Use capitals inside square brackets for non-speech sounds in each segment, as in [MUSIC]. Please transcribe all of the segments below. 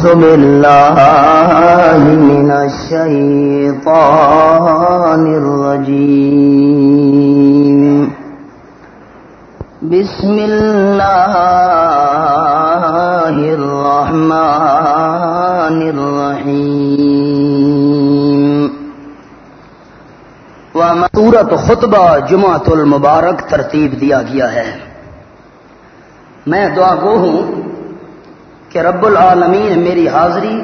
أعوذ بالله من الشيطان الرجيم. بسم الله الرحمن الرحيم. سورت خطبہ جمعت المبارک ترتیب دیا گیا ہے. میں دعا گو ہوں کہ رب العالمین میری حاضری،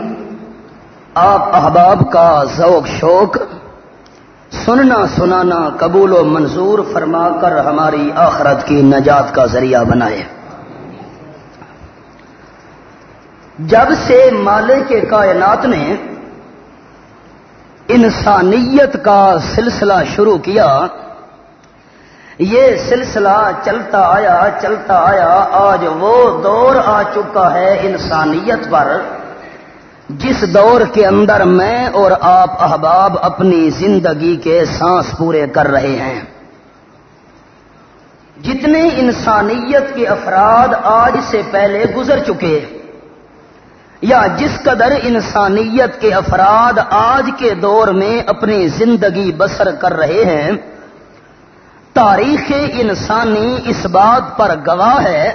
آپ احباب کا ذوق شوق، سننا سنانا قبول و منظور فرما کر ہماری آخرت کی نجات کا ذریعہ بنائے۔ جب سے مالے کے کائنات نے انسانیت کا سلسلہ شروع کیا یہ سلسلہ چلتا آیا چلتا آیا، آج وہ دور آ چکا ہے انسانیت پر، جس دور کے اندر میں اور آپ احباب اپنی زندگی کے سانس پورے کر رہے ہیں۔ جتنے انسانیت کے افراد آج سے پہلے گزر چکے، یا جس قدر انسانیت کے افراد آج کے دور میں اپنی زندگی بسر کر رہے ہیں تاریخ انسانی اس بات پر گواہ ہے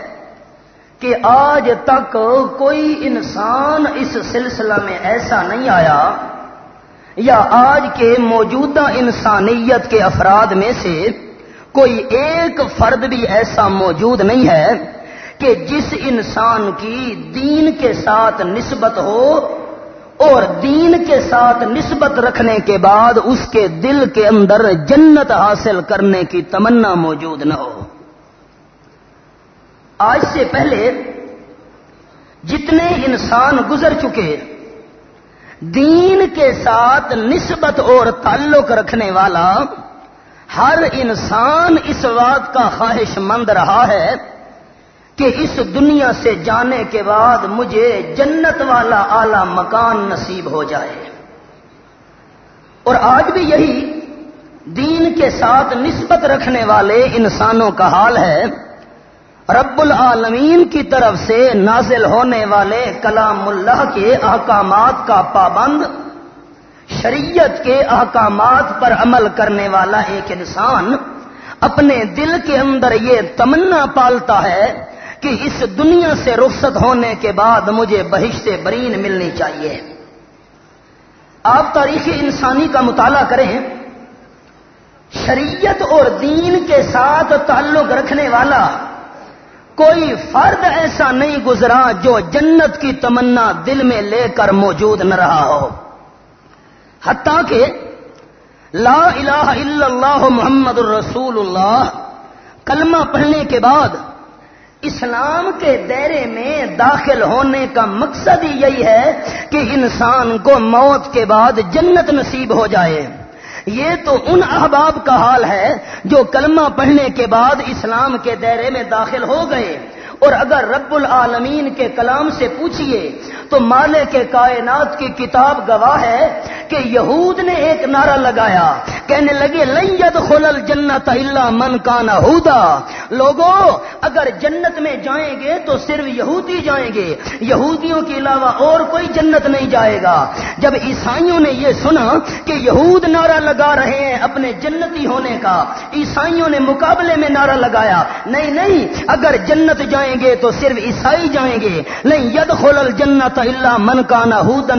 کہ آج تک کوئی انسان اس سلسلہ میں ایسا نہیں آیا یا آج کے موجودہ انسانیت کے افراد میں سے کوئی ایک فرد بھی ایسا موجود نہیں ہے کہ جس انسان کی دین کے ساتھ نسبت ہو اور دین کے ساتھ نسبت رکھنے کے بعد اس کے دل کے اندر جنت حاصل کرنے کی تمنا موجود نہ ہو۔ آج سے پہلے جتنے انسان گزر چکے دین کے ساتھ نسبت اور تعلق رکھنے والا ہر انسان اس بات کا خواہش مند رہا ہے کہ اس دنیا سے جانے کے بعد مجھے جنت والا اعلی مکان نصیب ہو جائے۔ اور آج بھی یہی دین کے ساتھ نسبت رکھنے والے انسانوں کا حال ہے۔ رب العالمین کی طرف سے نازل ہونے والے کلام اللہ کے احکامات کا پابند، شریعت کے احکامات پر عمل کرنے والا ایک انسان اپنے دل کے اندر یہ تمنا پالتا ہے کہ اس دنیا سے رخصت ہونے کے بعد مجھے بہشت برین ملنی چاہیے۔ آپ تاریخ انسانی کا مطالعہ کریں۔ شریعت اور دین کے ساتھ تعلق رکھنے والا کوئی فرد ایسا نہیں گزرا جو جنت کی تمنا دل میں لے کر موجود نہ رہا ہو۔ حتیٰ کہ لا الہ الا اللہ محمد الرسول اللہ، کلمہ پڑھنے کے بعد اسلام کے دائرے میں داخل ہونے کا مقصد ہی یہی ہے کہ انسان کو موت کے بعد جنت نصیب ہو جائے۔ یہ تو ان احباب کا حال ہے جو کلمہ پڑھنے کے بعد اسلام کے دائرے میں داخل ہو گئے۔ اور اگر رب العالمین کے کلام سے پوچھئے تو مالے کے کائنات کی کتاب گواہ ہے کہ یہود نے ایک نعرہ لگایا، کہنے لگے لید خلل جنت اللہ من کا نہ لوگوں اگر جنت میں جائیں گے تو صرف یہودی جائیں گے، یہودیوں کے علاوہ اور کوئی جنت نہیں جائے گا۔ جب عیسائیوں نے یہ سنا کہ یہود نعرہ لگا رہے ہیں اپنے جنتی ہونے کا، عیسائیوں نے مقابلے میں نعرہ لگایا، نہیں نہیں، اگر جنت جائیں جائیں گے تو صرف عیسائی جائیں گے۔ نہیں ید خل جنت اللہ من کا نہ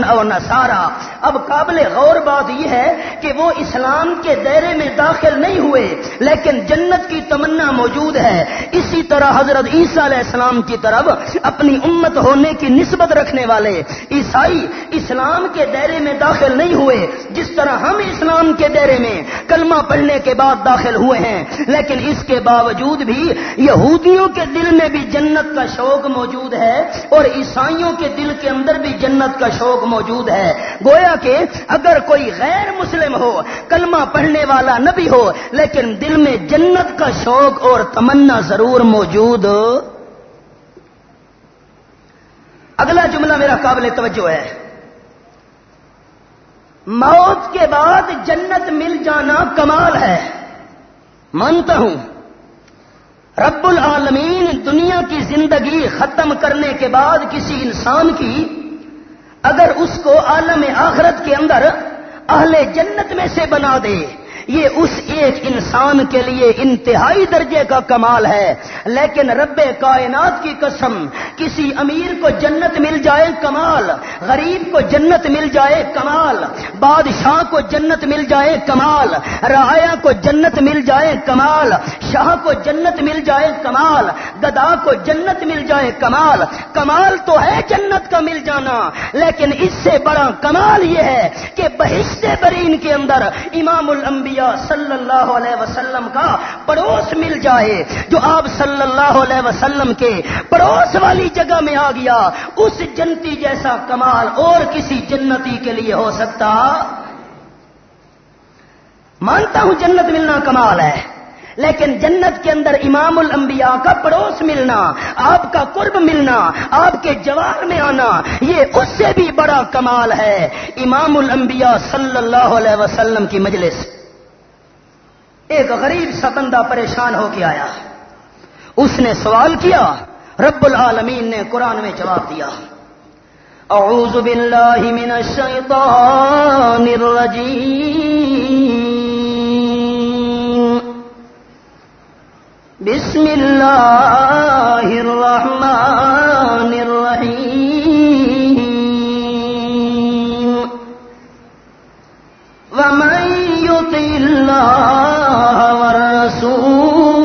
اور نہ سارا اب قابل غور بات یہ ہے کہ وہ اسلام کے دائرے میں داخل نہیں ہوئے، لیکن جنت کی تمنا موجود ہے۔ اسی طرح حضرت عیسیٰ علیہ السلام کی طرف اپنی امت ہونے کی نسبت رکھنے والے عیسائی اسلام کے دائرے میں داخل نہیں ہوئے، جس طرح ہم اسلام کے دائرے میں کلمہ پڑھنے کے بعد داخل ہوئے ہیں۔ لیکن اس کے باوجود بھی یہودیوں کے دل میں بھی جنت جنت کا شوق موجود ہے اور عیسائیوں کے دل کے اندر بھی جنت کا شوق موجود ہے۔ گویا کہ اگر کوئی غیر مسلم ہو، کلمہ پڑھنے والا نبی ہو، لیکن دل میں جنت کا شوق اور تمنا ضرور موجود۔ اگلا جملہ میرا قابل توجہ ہے۔ موت کے بعد جنت مل جانا کمال ہے۔ مانتا ہوں۔ رب العالمین دنیا کی زندگی ختم کرنے کے بعد کسی انسان کی، اگر اس کو عالم آخرت کے اندر اہل جنت میں سے بنا دے یہ اس ایک انسان کے لیے انتہائی درجے کا کمال ہے۔ لیکن رب کائنات کی قسم، کسی امیر کو جنت مل جائے کمال، غریب کو جنت مل جائے کمال، بادشاہ کو جنت مل جائے کمال رایا کو جنت مل جائے کمال، شاہ کو جنت مل جائے کمال، گدا کو جنت مل جائے کمال کمال تو ہے جنت کا مل جانا، لیکن اس سے بڑا کمال یہ ہے کہ بہشت برین کے اندر امام الانبیاء صلی اللہ علیہ وسلم کا پڑوس مل جائے، جو آپ صلی اللہ علیہ وسلم کے پڑوس والی جگہ میں آ گیا، اس جنتی جیسا کمال اور کسی جنتی کے لیے ہو سکتا؟ مانتا ہوں جنت ملنا کمال ہے، لیکن جنت کے اندر امام الانبیاء کا پڑوس ملنا، آپ کا قرب ملنا، آپ کے جوار میں آنا، یہ اس سے بھی بڑا کمال ہے۔ امام الانبیاء صلی اللہ علیہ وسلم کی مجلس ایک غریب سا بندہ پریشان ہو کے آیا۔ اس نے سوال کیا، رب العالمین نے قرآن میں جواب دیا۔ اعوذ باللہ من الشیطان الرجیم۔ بسم اللہ الرحمن الرحیم۔ ومن يطع الله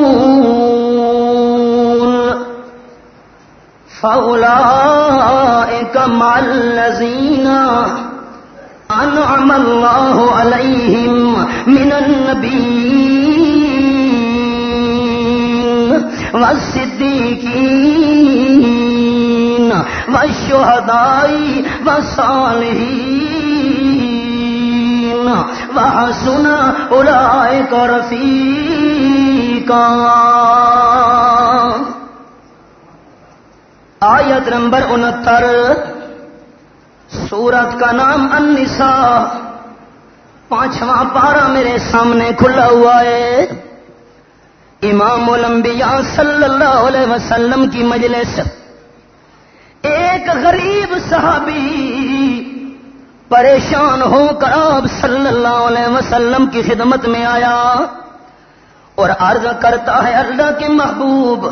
فأولئك مع الذين أنعم الله عليهم من النبيين والصديقين والشهداء والصالحين وحسن أولئك رفيقا آیت نمبر انہتر۔ سورت کا نام النساء۔ پانچواں پارا میرے سامنے کھلا ہوا ہے۔ امام الانبیاء صلی اللہ علیہ وسلم کی مجلس۔ ایک غریب صحابی پریشان ہو کر آپ صلی اللہ علیہ وسلم کی خدمت میں آیا اور عرض کرتا ہے اللہ کے محبوب،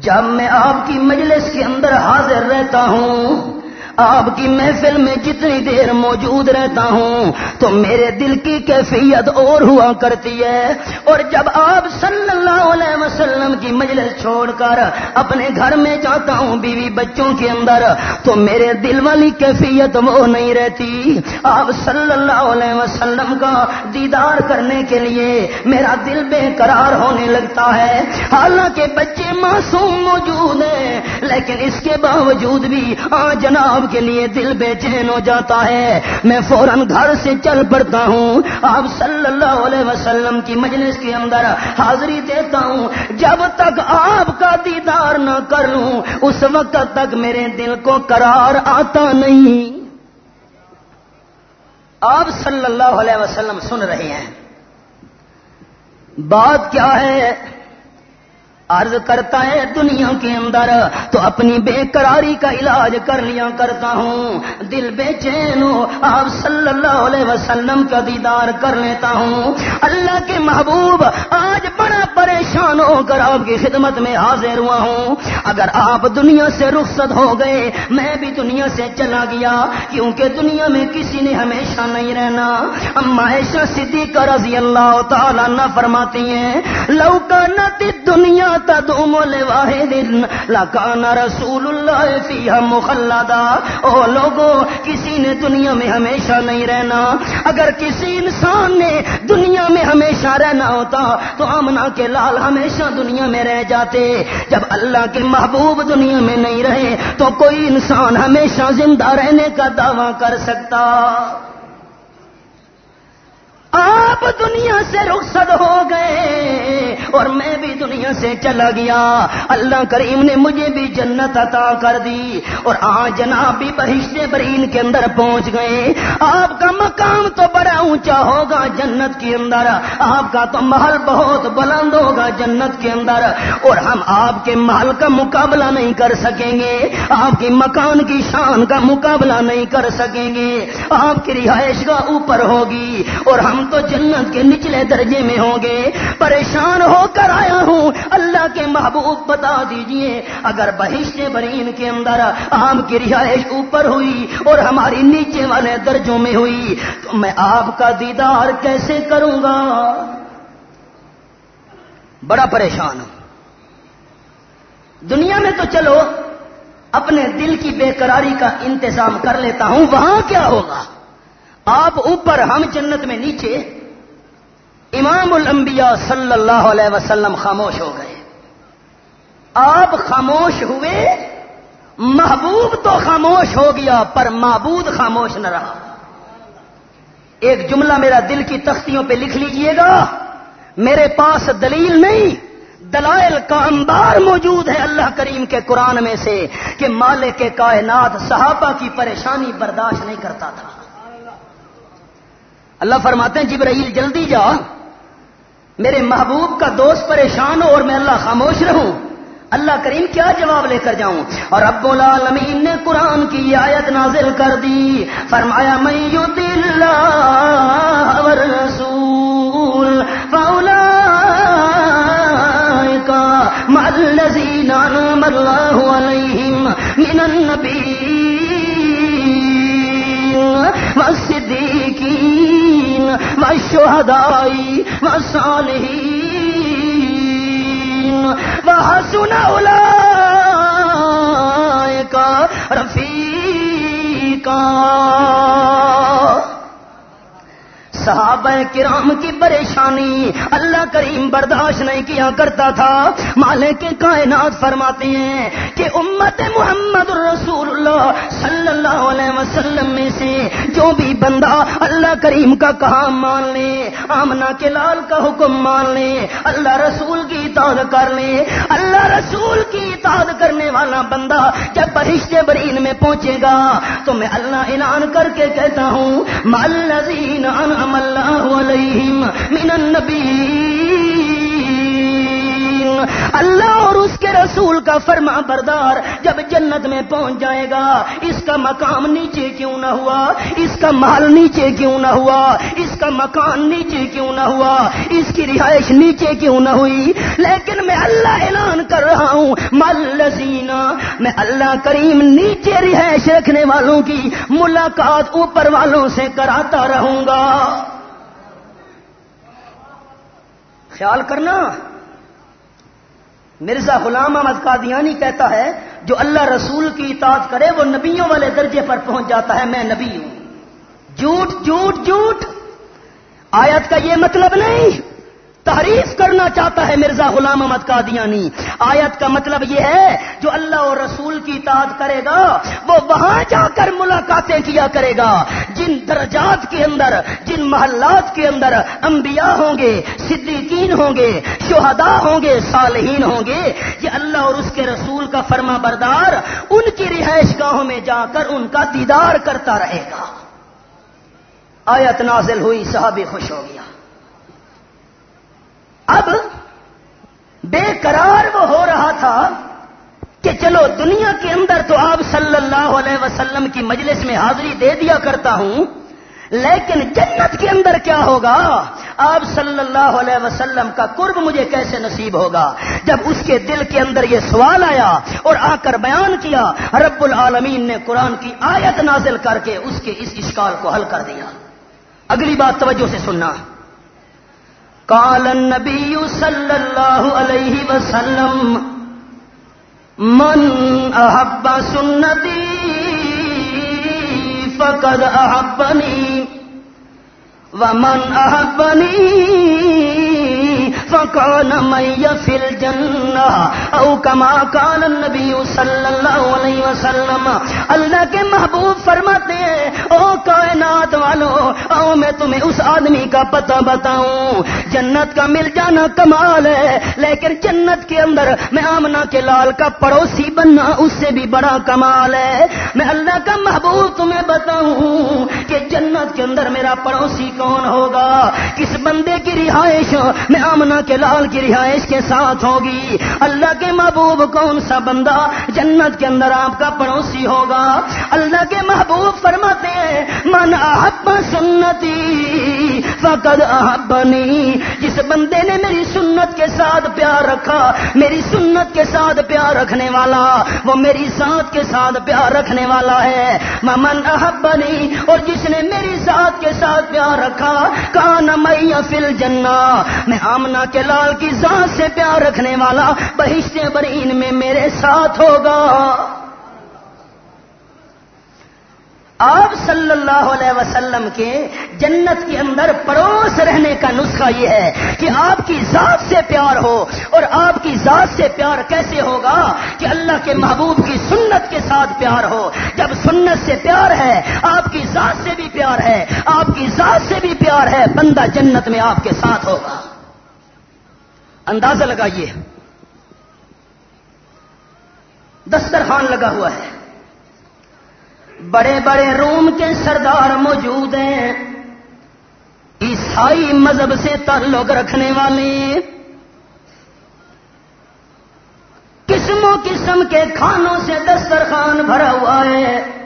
جب میں آپ کی مجلس کے اندر حاضر رہتا ہوں آپ کی محفل میں جتنی دیر موجود رہتا ہوں تو میرے دل کی کیفیت اور ہوا کرتی ہے۔ اور جب آپ صلی اللہ علیہ وسلم کی مجلس چھوڑ کر اپنے گھر میں جاتا ہوں بیوی بچوں کے اندر، تو میرے دل والی کیفیت وہ نہیں رہتی۔ آپ صلی اللہ علیہ وسلم کا دیدار کرنے کے لیے میرا دل بے قرار ہونے لگتا ہے۔ حالانکہ بچے معصوم موجود ہیں، لیکن اس کے باوجود بھی، آ جناب کے لیے دل بے چین ہو جاتا ہے۔ میں فوراً گھر سے چل پڑتا ہوں۔ آپ صلی اللہ علیہ وسلم کی مجلس کے اندر حاضری دیتا ہوں۔ جب تک آپ کا دیدار نہ کر لوں، اس وقت تک میرے دل کو قرار آتا نہیں۔ آپ صلی اللہ علیہ وسلم سن رہے ہیں۔ بات کیا ہے؟ عرض کرتا ہے دنیا کے اندر، تو اپنی بے قراری کا علاج کر لیا کرتا ہوں۔ دل بے چین ہو، آپ صلی اللہ علیہ وسلم کا دیدار کر لیتا ہوں۔ اللہ کے محبوب، آج بڑا پریشان ہو کر آپ کی خدمت میں حاضر ہوا ہوں۔ اگر آپ دنیا سے رخصت ہو گئے، میں بھی دنیا سے چلا گیا، کیونکہ دنیا میں کسی نے ہمیشہ نہیں رہنا۔ اما ایشا صدیقہ رضی اللہ تعالیٰ نہ فرماتی ہیں لوکا نہ دنیا تدوم لواحد لکان رسول اللہ فیہا مخلدا۔ او لوگو، کسی نے دنیا میں ہمیشہ نہیں رہنا۔ اگر کسی انسان نے دنیا میں ہمیشہ رہنا ہوتا، تو امنا کے لال ہمیشہ دنیا میں رہ جاتے۔ جب اللہ کے محبوب دنیا میں نہیں رہے، تو کوئی انسان ہمیشہ زندہ رہنے کا دعویٰ کر سکتا۔ آپ دنیا سے رخصت ہو گئے اور میں بھی دنیا سے چلا گیا۔ اللہ کریم نے مجھے بھی جنت عطا کر دی اور آج جناب بھی بہشتے برین کے اندر پہنچ گئے۔ آپ کا مقام تو بڑا اونچا ہوگا جنت کے اندر۔ آپ کا تو محل بہت بلند ہوگا جنت کے اندر۔ اور ہم آپ کے محل کا مقابلہ نہیں کر سکیں گے۔ آپ کے مکان کی شان کا مقابلہ نہیں کر سکیں گے۔ آپ کی رہائش کا اوپر ہوگی اور ہم تو جنت کے نچلے درجے میں ہوں گے۔ پریشان ہو کر آیا ہوں۔ اللہ کے محبوب بتا دیجیے۔ اگر بہشت برین کے اندر آپ کی رہائش اوپر ہوئی اور ہماری نیچے والے درجوں میں ہوئی، تو میں آپ کا دیدار کیسے کروں گا؟ بڑا پریشان ہوں۔ دنیا میں تو چلو، اپنے دل کی بے قراری کا انتظام کر لیتا ہوں۔ وہاں کیا ہوگا؟ آپ اوپر، ہم جنت میں نیچے۔ امام الانبیاء صلی اللہ علیہ وسلم خاموش ہو گئے۔ آپ خاموش ہوئے، محبوب تو خاموش ہو گیا، پر معبود خاموش نہ رہا۔ ایک جملہ میرا دل کی تختیوں پہ لکھ لیجیے گا۔ میرے پاس دلیل نہیں، دلائل کا انبار موجود ہے اللہ کریم کے قرآن میں سے کہ مالک کے کائنات صحابہ کی پریشانی برداشت نہیں کرتا تھا۔ اللہ فرماتے ہیں، جبرائیل جلدی جا۔ میرے محبوب کا دوست پریشان ہو اور میں اللہ خاموش رہوں۔ اللہ کریم کیا جواب لے کر جاؤں؟ اور اب العالمین نے قرآن کی آیت نازل کر دی۔ فرمایا میں دل رسول فولا کا ملزین اللہ علیہم من النبی والصدیقین والشہدائی والصالحین وحسن اولئک رفیقا صحابہ کرام کی پریشانی اللہ کریم برداشت نہیں کیا کرتا تھا۔ مالک کے کائنات فرماتے ہیں کہ امت محمد رسول اللہ صلی اللہ علیہ وسلم میں سے جو بھی بندہ اللہ کریم کا کہا مان لے آمنا کے لال کا حکم مان لے، اللہ رسول کی اطاعت کر لے۔ اللہ رسول کی اطاعت کرنے والا بندہ جب بہشتے برین میں پہنچے گا؟ تو میں اللہ اعلان کر کے کہتا ہوں مالزین انعم اللہ علیہم من النبی. اللہ اور اس کے رسول کا فرما بردار جب جنت میں پہنچ جائے گا، اس کا مقام نیچے کیوں نہ ہوا؟ اس کا محل نیچے کیوں نہ ہوا؟ اس کا مکان نیچے کیوں نہ ہوا؟ اس کی رہائش نیچے کیوں نہ ہوئی؟ لیکن میں اللہ اعلان کر رہا ہوں ملزینہ میں اللہ کریم نیچے رہائش رکھنے والوں کی ملاقات اوپر والوں سے کراتا رہوں گا۔ خیال کرنا۔ مرزا غلام احمد قادیانی کہتا ہے، جو اللہ رسول کی اطاعت کرے، وہ نبیوں والے درجے پر پہنچ جاتا ہے، میں نبی ہوں۔ جھوٹ جھوٹ جھوٹ۔ آیت کا یہ مطلب نہیں۔ تحریف کرنا چاہتا ہے مرزا غلام احمد قادیانی۔ آیت کا مطلب یہ ہے، جو اللہ اور رسول کی اطاعت کرے گا، وہ وہاں جا کر ملاقاتیں کیا کرے گا۔ جن درجات کے اندر، جن محلات کے اندر انبیاء ہوں گے، صدیقین ہوں گے، شہداء ہوں گے، صالحین ہوں گے، یہ اللہ اور اس کے رسول کا فرما بردار ان کی رہائش گاہوں میں جا کر ان کا دیدار کرتا رہے گا۔ آیت نازل ہوئی، صحابی خوش ہو گیا۔ اب بے قرار وہ ہو رہا تھا کہ چلو دنیا کے اندر تو آپ صلی اللہ علیہ وسلم کی مجلس میں حاضری دے دیا کرتا ہوں، لیکن جنت کے اندر کیا ہوگا؟ آپ صلی اللہ علیہ وسلم کا قرب مجھے کیسے نصیب ہوگا؟ جب اس کے دل کے اندر یہ سوال آیا اور آ کر بیان کیا، رب العالمین نے قرآن کی آیت نازل کر کے اس کے اس اشکال کو حل کر دیا۔ اگلی بات توجہ سے سننا۔ قال النبي صلى الله عليه وسلم من أحب سنتي فقد أحبني ومن أحبني فکان میں جنا او کما کان نبی صلی اللہ علیہ وسلم۔ اللہ کے محبوب فرماتے ہیں، او کائنات جماعت والوں آؤ میں تمہیں اس آدمی کا پتہ بتاؤں۔ جنت کا مل جانا کمال ہے، لیکن جنت کے اندر میں آمنا کے لال کا پڑوسی بننا اس سے بھی بڑا کمال ہے۔ میں اللہ کا محبوب تمہیں بتاؤں کہ جنت کے اندر میرا پڑوسی کون ہوگا؟ کس بندے کی رہائش؟ میں آمنا کے لال کی رہائش کے ساتھ ہوگی۔ اللہ کے محبوب کون سا بندہ جنت کے اندر آپ کا پڑوسی ہوگا؟ اللہ کے محبوب فرماتے ہیں، من احب سنتی فقد احبنی جس بندے نے میری سنت کے ساتھ پیار رکھا، میری سنت کے ساتھ پیار رکھنے والا، وہ میری ذات کے ساتھ پیار رکھنے والا ہے۔ ممن احبنی اور جس نے میری ذات کے ساتھ پیار رکھا، کان مئی فل جنا میں آمنا کے لال کی ذات سے پیار رکھنے والا، بہشتے برین میں میرے ساتھ ہوگا۔ آپ صلی اللہ علیہ وسلم کے جنت کے اندر پڑوس رہنے کا نسخہ یہ ہے کہ آپ کی ذات سے پیار ہو اور آپ کی ذات سے پیار کیسے ہوگا کہ اللہ کے محبوب کی سنت کے ساتھ پیار ہو جب سنت سے پیار ہے، آپ کی ذات سے بھی پیار ہے، آپ کی ذات سے بھی پیار ہے، بندہ جنت میں آپ کے ساتھ ہوگا۔ اندازہ لگائیے۔ دسترخوان لگا ہوا ہے۔ بڑے بڑے روم کے سردار موجود ہیں۔ عیسائی مذہب سے تعلق رکھنے والے قسموں قسم کے کھانوں سے دسترخوان بھرا ہوا ہے۔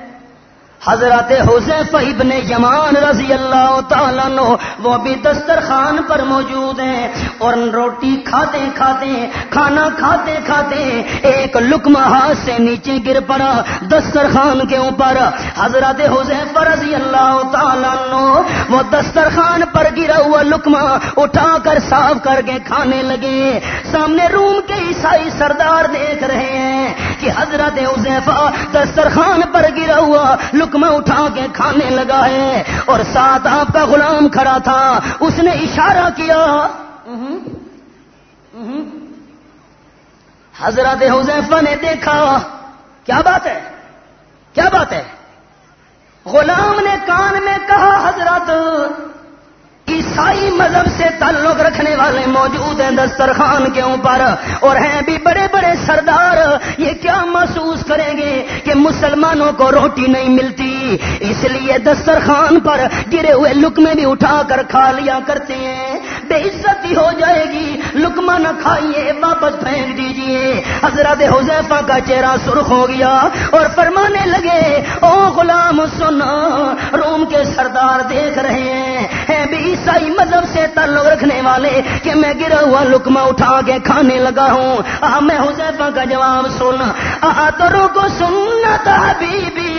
حضرت حسین ابن یمان رضی اللہ تعالیٰ نو وہ بھی دسترخوان پر موجود ہیں اور روٹی کھاتے کھاتے، کھانا کھاتے کھاتے ایک لکما ہاتھ سے نیچے گر پڑا دسترخوان کے اوپر۔ حضرت حسین رضی اللہ تعالیٰ نو وہ دسترخوان پر گرا ہوا لکما اٹھا کر صاف کر کے کھانے لگے۔ سامنے روم کے عیسائی سردار دیکھ رہے ہیں کہ حضرت حسیفہ دسترخوان پر گرا ہوا لکما اٹھا کے کھانے لگا ہے اور ساتھ آپ کا غلام کھڑا تھا، اس نے اشارہ کیا۔ حضرت حذیفہ نے دیکھا، کیا بات ہے؟ کیا بات ہے؟ غلام نے کان میں کہا، حضرت عیسائی مذہب سے تعلق رکھنے والے موجود ہیں دسترخوان کے اوپر اور ہیں بھی بڑے بڑے سردار۔ یہ کیا محسوس کریں گے کہ مسلمانوں کو روٹی نہیں ملتی؟ اس لیے دسترخوان پر گرے ہوئے لکمے بھی اٹھا کر کھا لیا کرتے ہیں۔ بے عزتی ہو جائے گی۔ لکما نہ کھائیے، واپس پھینک دیجیے۔ حضرت حذیفہ کا چہرہ سرخ ہو گیا اور فرمانے لگے، او غلام سنا روم کے سردار دیکھ رہے ہیں بھی عیسائی مذہب سے تعلق رکھنے والے کہ میں گرا ہوا لکما اٹھا کے کھانے لگا ہوں۔ آ، میں حذیفہ کا جواب سن۔ آ، تو کو سننا تھا بی بی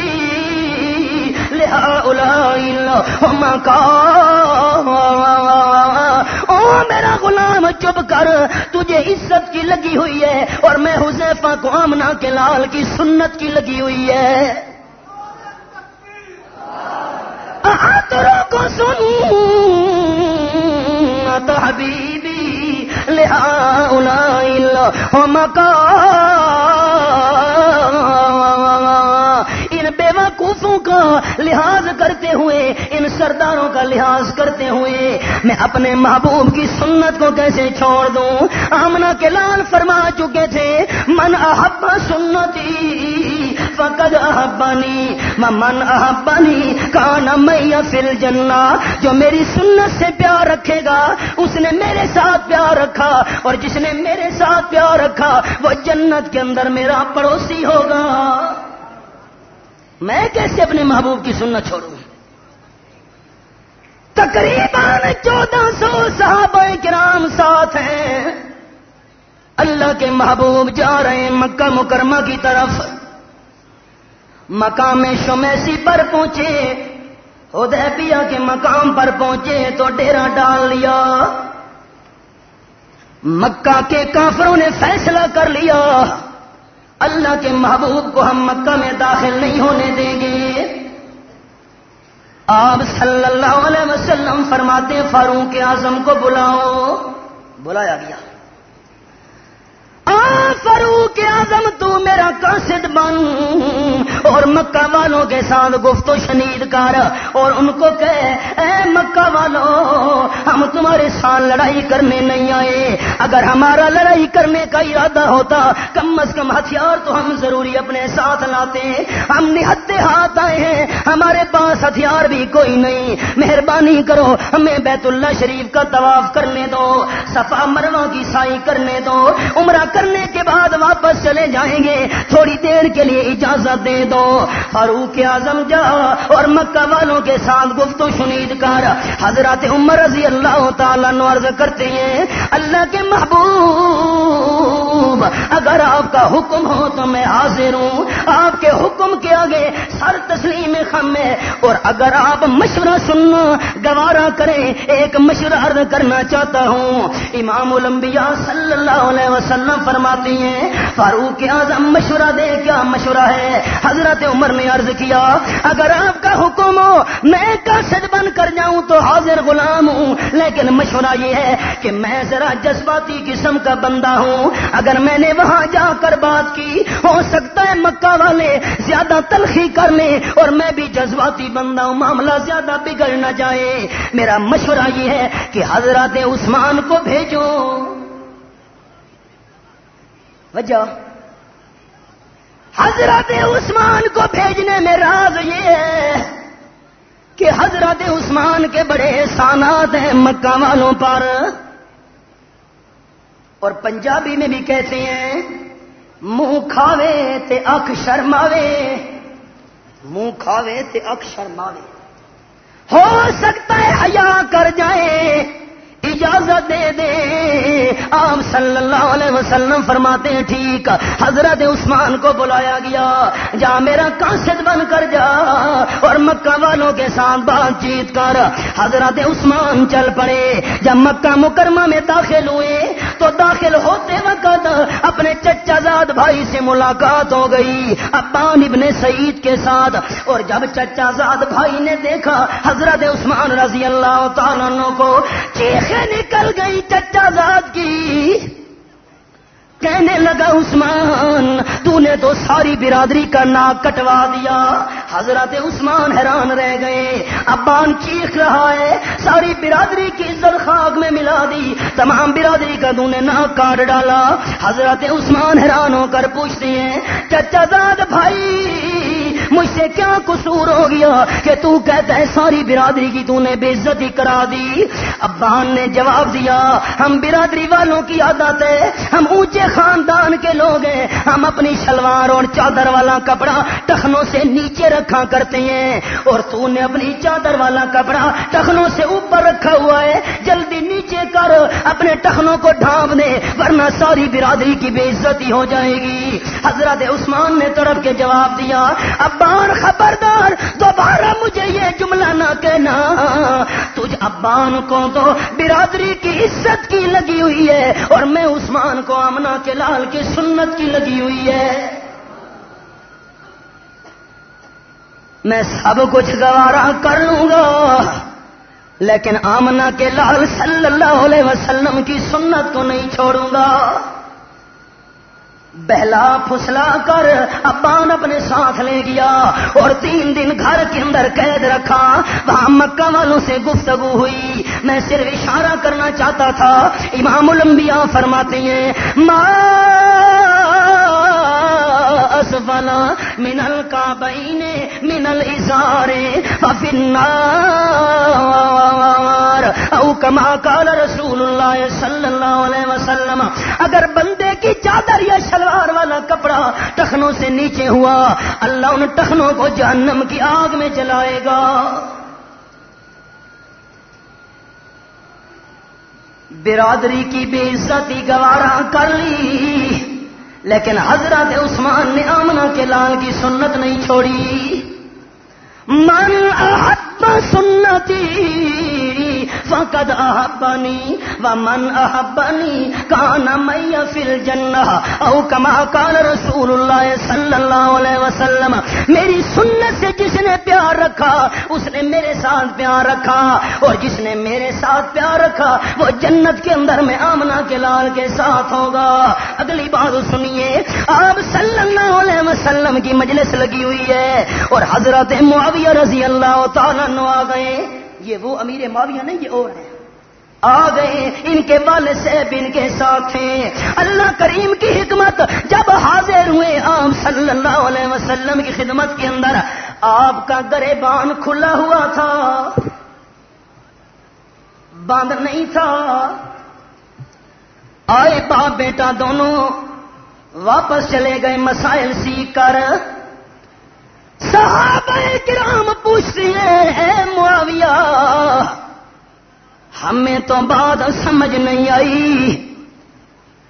او، میرا غلام، چپ کر۔ تجھے عزت کی لگی ہوئی ہے اور میں حذیفہ کو آمنا کے لال کی سنت کی لگی ہوئی ہے۔ کو سن تو حبیبی لہا مکا ان بے وقوفوں کا لحاظ کرتے ہوئے، ان سرداروں کا لحاظ کرتے ہوئے، میں اپنے محبوب کی سنت کو کیسے چھوڑ دوں؟ آمنا کے لال فرما چکے تھے، من احب سنتی۔ فقد احبانی من احبانی کان میں فل جنا جو میری سنت سے پیار رکھے گا، اس نے میرے ساتھ پیار رکھا۔ اور جس نے میرے ساتھ پیار رکھا، وہ جنت کے اندر میرا پڑوسی ہوگا۔ میں کیسے اپنے محبوب کی سنت چھوڑوں؟ تقریباً چودہ سو صحابہ کرام ساتھ ہیں۔ اللہ کے محبوب جا رہے ہیں مکہ مکرمہ کی طرف۔ مقام شمیسی پر پہنچے۔ ادیبیا کے مقام پر پہنچے تو ڈیرا ڈال لیا۔ مکہ کے کافروں نے فیصلہ کر لیا۔ اللہ کے محبوب کو ہم مکہ میں داخل نہیں ہونے دیں گے۔ آپ صلی اللہ علیہ وسلم فرماتے فاروق اعظم کو بلاؤ۔ بلایا گیا۔ آپ فاروق اعظم تو میرا قاصد بن۔ اور مکہ والوں کے ساتھ گفت و شنید کر۔ اور ان کو کہ اے مکہ والوں ہم تمہارے ساتھ لڑائی کرنے نہیں آئے۔ اگر ہمارا لڑائی کرنے کا ارادہ ہوتا، کم از کم ہتھیار تو ہم ضروری اپنے ساتھ لاتے۔ ہم نہتے ہاتھ آئے ہیں، ہمارے پاس ہتھیار بھی کوئی نہیں۔ مہربانی کرو، ہمیں بیت اللہ شریف کا طواف کرنے دو، صفا مروا کی سائی کرنے دو، عمرہ کرنے کے بعد واپس چلے جائیں گے۔ تھوڑی دیر کے لیے اجازت دے دو۔ فاروق اعظم جا اور مکہ والوں کے ساتھ گفتو شنید کر۔ حضرت عمر رضی اللہ تعالیٰ عرض کرتے ہیں، اللہ کے محبوب، اگر آپ کا حکم ہو تو میں حاضر ہوں۔ آپ کے حکم کے آگے سر تسلیم خم ہے۔ اور اگر آپ مشورہ سننا گوارا کریں، ایک مشورہ عرض کرنا چاہتا ہوں۔ امام الانبیاء صلی اللہ علیہ وسلم فرماتی ہیں، فاروق اعظم مشورہ دے، کیا مشورہ ہے؟ حضرت عمر نے عرض کیا، اگر آپ کا حکم ہو، میں قاصد بن کر جاؤں تو حاضر غلام ہوں۔ لیکن مشورہ یہ ہے کہ میں ذرا جذباتی قسم کا بندہ ہوں۔ اگر میں نے وہاں جا کر بات کی، ہو سکتا ہے مکہ والے زیادہ تلخی کر لیں اور میں بھی جذباتی بندہ ہوں، معاملہ زیادہ بگڑ نہ جائے۔ میرا مشورہ یہ ہے کہ حضرت عثمان کو بھیجو۔ وجہ۔ حضرت عثمان کو بھیجنے میں راز یہ ہے کہ حضرت عثمان کے بڑے احسانات ہیں مکہ والوں پر۔ اور پنجابی میں بھی کہتے ہیں، منہ کھاوے تے اک شرماوے۔ منہ کھاوے تے اک شرماوے۔ ہو سکتا ہے حیا کر جائے۔ اجازت دے دے۔ آپ صلی اللہ علیہ وسلم فرماتے ہیں، ٹھیک۔ حضرت عثمان کو بلایا گیا۔ جا میرا قاصد بن کر جا اور مکہ والوں کے ساتھ بات چیت کر۔ حضرت عثمان چل پڑے۔ جب مکہ مکرمہ میں داخل ہوئے، تو داخل ہوتے وقت اپنے چچا زاد بھائی سے ملاقات ہو گئی ابان ابن سعید کے ساتھ۔ اور جب چچا زاد بھائی نے دیکھا، حضرت عثمان رضی اللہ تعالیٰ کو، چیخ نکل گئی چچا زاد کی۔ کہنے لگا، عثمان، تو نے تو ساری برادری کا ناک کٹوا دیا۔ حضرت عثمان حیران رہ گئے۔ ابان چیخ رہا ہے۔ ساری برادری کی عزت خاک میں ملا دی۔ تمام برادری کا تو نے ناک کاٹ ڈالا۔ حضرت عثمان حیران ہو کر پوچھتے ہیں، چچا زاد بھائی مجھ سے کیا قصور ہو گیا کہ تو کہتا ہے ساری برادری کی تو نے بے عزتی کرا دی؟ ابان نے جواب دیا، ہم برادری والوں کی عادت ہے، ہم اونچے خاندان کے لوگ ہیں، ہم اپنی شلوار اور چادر والا کپڑا ٹخنوں سے نیچے رکھا کرتے ہیں، اور تو نے اپنی چادر والا کپڑا ٹخنوں سے اوپر رکھا ہوا ہے، جلدی کر اپنے ٹخنوں کو ڈھانپ دے، ورنہ ساری برادری کی بے عزتی ہو جائے گی۔ حضرت عثمان نے طرف کے جواب دیا، ابان خبردار، دوبارہ مجھے یہ جملہ نہ کہنا۔ تجھ ابان کو تو برادری کی عزت کی لگی ہوئی ہے، اور میں عثمان کو امنا کے لال کی سنت کی لگی ہوئی ہے۔ میں سب کچھ گوارا کر لوں گا۔ لیکن آمنا کے لال صلی اللہ علیہ وسلم کی سنت کو نہیں چھوڑوں گا۔ بہلا پھسلا کر ابان اپنے ساتھ لے گیا اور تین دن گھر کے اندر قید رکھا۔ وہاں مکہ والوں سے گفتگو ہوئی۔ میں صرف اشارہ کرنا چاہتا تھا، امام الانبیاء فرماتے ہیں ماں اسفلا منل کا بہینے منل ازارے او کما کال رسول اللہ صلی اللہ علیہ وسلم، اگر بندے کی چادر یا شلوار والا کپڑا ٹخنوں سے نیچے ہوا، اللہ ان ٹخنوں کو جہنم کی آگ میں جلائے گا۔ برادری کی بے عزتی گوارا کر لی۔ لیکن حضرت عثمان نے آمنا کے لال کی سنت نہیں چھوڑی۔ من احب قد احبانی و من احبانی کانا می فل جنہ او کما کان رسول اللہ صلی اللہ علیہ وسلم. میری سنت سے جس نے پیار رکھا، اس نے میرے ساتھ پیار رکھا، اور جس نے میرے ساتھ پیار رکھا، وہ جنت کے اندر میں آمنا کے لال کے ساتھ ہوگا۔ اگلی بات سنیے، آپ صلی اللہ علیہ وسلم کی مجلس لگی ہوئی ہے، اور حضرت معاویہ رضی اللہ تعالیٰ آ گئے۔ یہ وہ امیر معاویہ نہیں، یہ اور ہے آ گئے ان کے والد صاحب، ان کے ساتھ ہیں۔ اللہ کریم کی حکمت، جب حاضر ہوئے آپ صلی اللہ علیہ وسلم کی خدمت کے اندر، آپ کا گرے بان کھلا ہوا تھا۔ بند نہیں تھا۔ آئے باپ بیٹا دونوں، واپس چلے گئے مسائل سیکھ کر۔ صحابہ کرام پوچھتے ہیں معاویہ ہمیں تو بات سمجھ نہیں آئی۔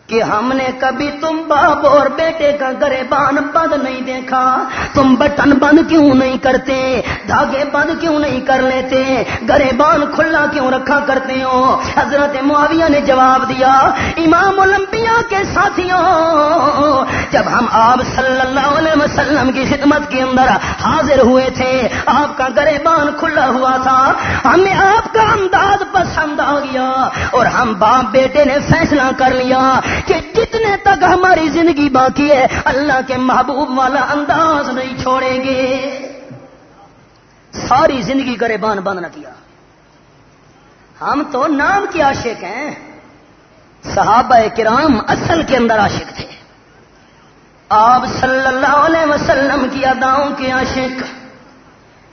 کہ ہم نے کبھی تم باپ اور بیٹے کا گرے بان بند نہیں دیکھا۔ تم بٹن بند کیوں نہیں کرتے؟ دھاگے بند کیوں نہیں کر لیتے؟ گرے بان کھلا کیوں رکھا کرتے ہو؟ حضرت معاویہ نے جواب دیا، امام الانبیاء کے ساتھیوں، جب ہم آپ صلی اللہ علیہ وسلم کی خدمت کے اندر حاضر ہوئے تھے، آپ کا گرے بان کھلا ہوا تھا، ہمیں آپ کا انداز پسند آ گیا اور ہم باپ بیٹے نے فیصلہ کر لیا۔ کہ جتنے تک ہماری زندگی باقی ہے، اللہ کے محبوب والا انداز نہیں چھوڑیں گے۔ ساری زندگی کرے بان بند نہ کیا۔ ہم تو نام کے عاشق ہیں۔ صحابہ کرام اصل کے اندر عاشق تھے۔ آپ صلی اللہ علیہ وسلم کی اداؤں کے عاشق،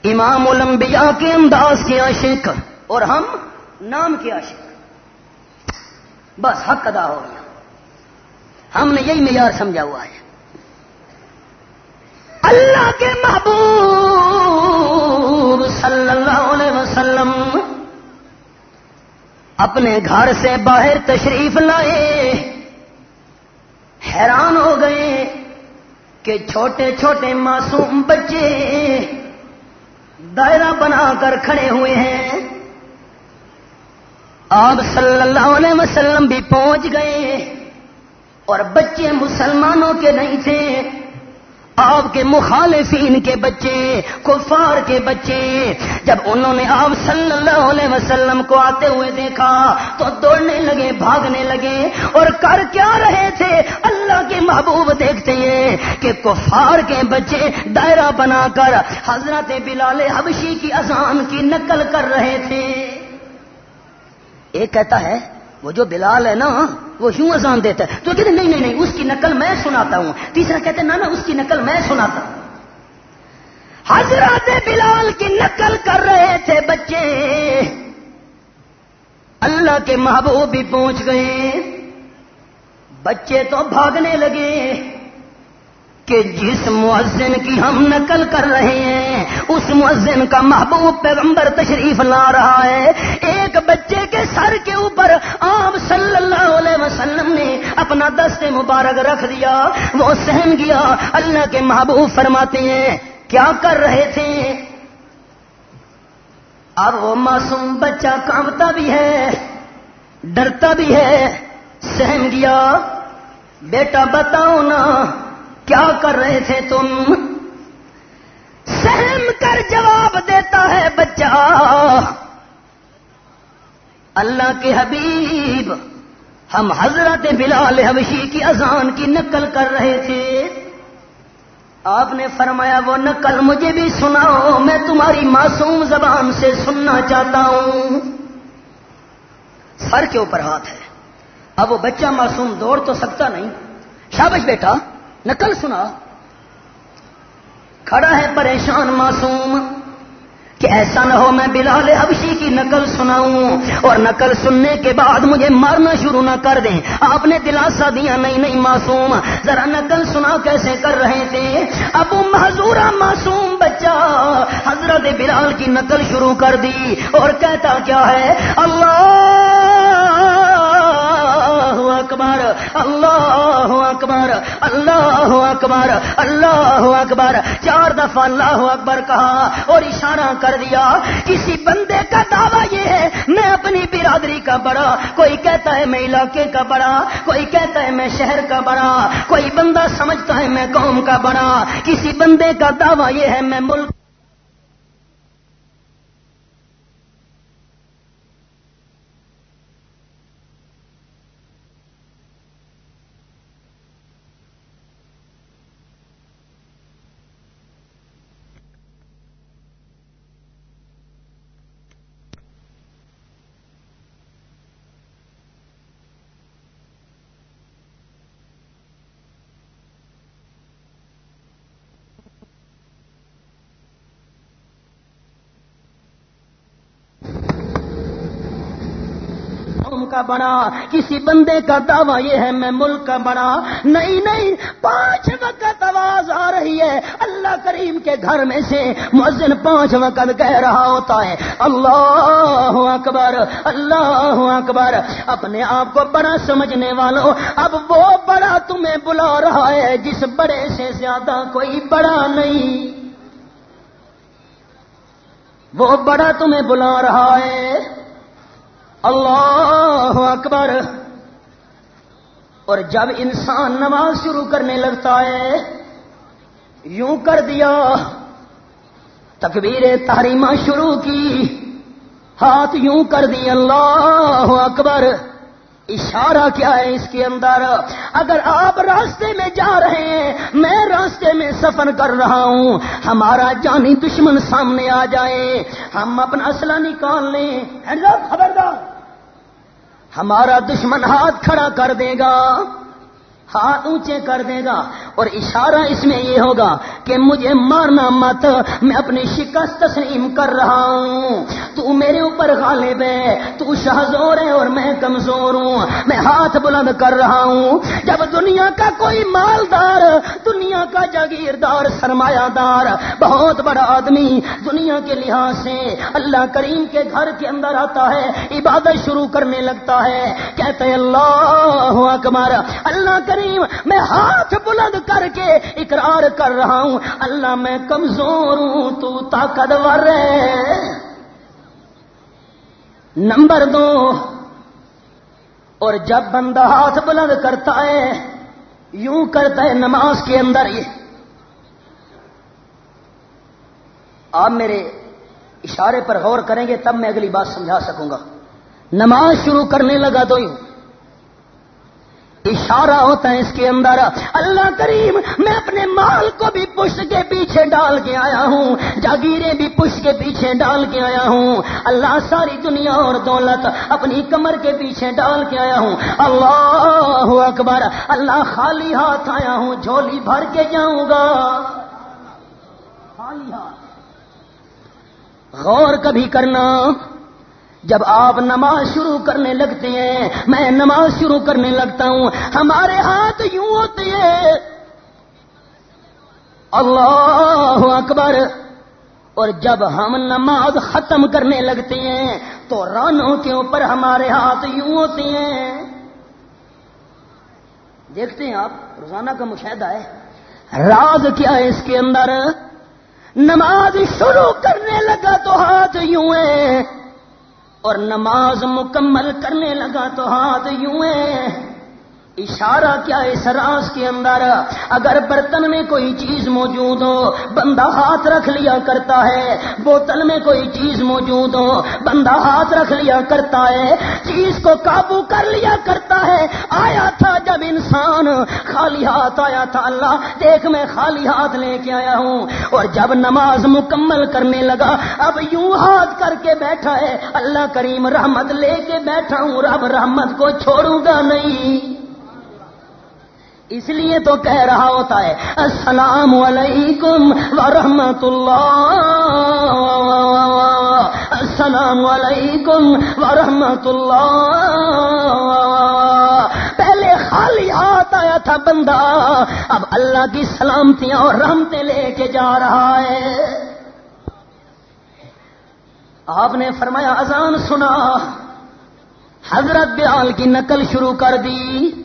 امام الانبیاء کے انداز کے عاشق، اور ہم نام کے عاشق۔ بس حق ادا ہو گیا۔ ہم نے یہی معیار سمجھا ہوا ہے۔ اللہ کے محبوب صلی اللہ علیہ وسلم اپنے گھر سے باہر تشریف لائے۔ حیران ہو گئے کہ چھوٹے چھوٹے معصوم بچے دائرہ بنا کر کھڑے ہوئے ہیں۔ آپ صلی اللہ علیہ وسلم بھی پہنچ گئے۔ اور بچے مسلمانوں کے نہیں تھے۔ آپ کے مخالفین کے بچے، کفار کے بچے۔ جب انہوں نے آپ صلی اللہ علیہ وسلم کو آتے ہوئے دیکھا تو دوڑنے لگے، بھاگنے لگے اور کر کیا رہے تھے؟ اللہ کے محبوب دیکھتے ہیں کہ کفار کے بچے دائرہ بنا کر حضرت بلال حبشی کی اذان کی نقل کر رہے تھے۔ ایک کہتا ہے وہ جو بلال ہے نا، وہ یوں اذان دیتا ہے۔ تو کہتے نہیں نہیں نہیں، اس کی نقل میں سناتا ہوں۔ تیسرا کہتے نا نا اس کی نقل میں سناتا ہوں۔ حضرت بلال کی نقل کر رہے تھے بچے۔ اللہ کے محبوب بھی پہنچ گئے۔ بچے تو بھاگنے لگے۔ کہ جس مؤذن کی ہم نقل کر رہے ہیں، اس مؤذن کا محبوب پیغمبر تشریف لا رہا ہے۔ ایک بچے کے سر کے اوپر آپ صلی اللہ علیہ وسلم نے اپنا دست مبارک رکھ دیا۔ وہ سہن گیا۔ اللہ کے محبوب فرماتے ہیں، کیا کر رہے تھے؟ اب وہ معصوم بچہ کانپتا بھی ہے، ڈرتا بھی ہے۔ سہن گیا، بیٹا بتاؤ نا کیا کر رہے تھے تم؟ سہم کر جواب دیتا ہے بچہ۔ اللہ کے حبیب، ہم حضرت بلال حبشی کی اذان کی نقل کر رہے تھے۔ آپ نے فرمایا، وہ نقل مجھے بھی سناؤ، میں تمہاری معصوم زبان سے سننا چاہتا ہوں۔ سر کے اوپر ہاتھ ہے۔ اب وہ بچہ معصوم دوڑ تو سکتا نہیں۔ شابش بیٹا نقل سنا، کھڑا ہے پریشان معصوم کہ ایسا نہ ہو میں بلال حبشی کی نقل سناؤں اور نقل سننے کے بعد مجھے مارنا شروع نہ کر دیں۔ آپ نے دلاسا دیا، نہیں نہیں، معصوم۔ ذرا نقل سنا کیسے کر رہے تھے۔ اب محضورہ معصوم بچہ حضرت بلال کی نقل شروع کر دی اور کہتا کیا ہے؟ اللہ اکبر، اللہ اکبر اللہ اکبر اللہ اکبر۔ چار دفعہ اللہ اکبر کہا اور اشارہ کر دیا، کسی بندے کا دعویٰ یہ ہے، میں اپنی برادری کا بڑا، کوئی کہتا ہے میں علاقے کا بڑا، کوئی کہتا ہے میں شہر کا بڑا، کوئی بندہ سمجھتا ہے میں قوم کا بڑا۔ کسی بندے کا دعویٰ یہ ہے، میں ملک کا بڑا، کسی بندے کا دعویٰ یہ ہے میں ملک کا بڑا۔ نہیں نہیں، پانچ وقت آواز آ رہی ہے۔ اللہ کریم کے گھر میں سے مؤذن پانچ وقت کہہ رہا ہوتا ہے، اللہ اکبر اللہ اکبر۔ اپنے آپ کو بڑا سمجھنے والوں، اب وہ بڑا تمہیں بلا رہا ہے، جس بڑے سے زیادہ کوئی بڑا نہیں۔ وہ بڑا تمہیں بلا رہا ہے۔ اللہ اکبر۔ اور جب انسان نماز شروع کرنے لگتا ہے، یوں کر دیا۔ تکبیر تحریمہ شروع کی، ہاتھ یوں کر دی۔ اللہ اکبر۔ اشارہ کیا ہے اس کے اندر؟ اگر آپ راستے میں جا رہے ہیں، میں راستے میں سفر کر رہا ہوں، ہمارا جانی دشمن سامنے آ جائے۔ ہم اپنا اسلحہ نکال لیں۔ خبردار! ہمارا دشمن ہاتھ کھڑا کر دے گا۔ ہاتھ اونچے کر دے گا اور اشارہ اس میں یہ ہوگا کہ مجھے مارنا مت، میں اپنی شکست تسلیم کر رہا ہوں۔ تو میرے اوپر غالب ہے، تو شہزور ہے اور میں کمزور ہوں۔ میں ہاتھ بلند کر رہا ہوں۔ جب دنیا کا کوئی مالدار، دنیا کا جاگیردار سرمایہ دار بہت بڑا آدمی دنیا کے لحاظ سے اللہ کریم کے گھر کے اندر آتا ہے، عبادت شروع کرنے لگتا ہے، کہتے اللہ اکبر، اللہ کریم کریم، میں ہاتھ بلند کر کے اقرار کر رہا ہوں۔ اللہ، میں کمزور ہوں، تو طاقتور ہے۔ نمبر دو، اور جب بندہ ہاتھ بلند کرتا ہے، یوں کرتا ہے نماز کے اندر۔ یہ آپ میرے اشارے پر غور کریں گے، تب میں اگلی بات سمجھا سکوں گا۔ نماز شروع کرنے لگا تو یوں۔ اشارہ ہوتا ہے اس کے اندر۔ اللہ کریم، میں اپنے مال کو بھی پشت کے پیچھے ڈال کے آیا ہوں۔ جاگیریں بھی پشت کے پیچھے ڈال کے آیا ہوں۔ اللہ ساری دنیا اور دولت اپنی کمر کے پیچھے ڈال کے آیا ہوں۔ اللہ اکبر، اللہ خالی ہاتھ آیا ہوں۔ جھولی بھر کے جاؤں گا۔ خالی ہاتھ۔ غور کبھی کرنا۔ جب آپ نماز شروع کرنے لگتے ہیں، میں نماز شروع کرنے لگتا ہوں، ہمارے ہاتھ یوں ہوتے ہیں۔ اللہ اکبر۔ اور جب ہم نماز ختم کرنے لگتے ہیں، تو رانوں کے اوپر ہمارے ہاتھ یوں ہوتے ہیں۔ دیکھتے ہیں آپ، روزانہ کا مشاہدہ ہے۔ راز کیا ہے اس کے اندر؟ نماز شروع کرنے لگا تو ہاتھ یوں ہیں۔ اور نماز مکمل کرنے لگا تو ہاتھ یوں ہے۔ اشارہ کیا اس راز کے اندر؟ اگر برتن میں کوئی چیز موجود ہو، بندہ ہاتھ رکھ لیا کرتا ہے، بوتل میں کوئی چیز موجود ہو، بندہ ہاتھ رکھ لیا کرتا ہے، چیز کو قابو کر لیا کرتا ہے۔ آیا تھا جب انسان خالی ہاتھ آیا تھا، اللہ دیکھ میں خالی ہاتھ لے کے آیا ہوں۔ اور جب نماز مکمل کرنے لگا، اب یوں ہاتھ کر کے بیٹھا ہے۔ اللہ کریم رحمت لے کے بیٹھا ہوں، رب رحمت کو چھوڑوں گا نہیں۔ اس لیے تو کہہ رہا ہوتا ہے، السلام علیکم ورحمۃ اللہ السلام علیکم ورحمۃ اللہ پہلے خالی ہاتھ آیا تھا بندہ، اب اللہ کی سلامتیاں اور رحمتیں لے کے جا رہا ہے۔ آپ نے فرمایا، اذان سنا۔ حضرت بیال کی نقل شروع کر دی۔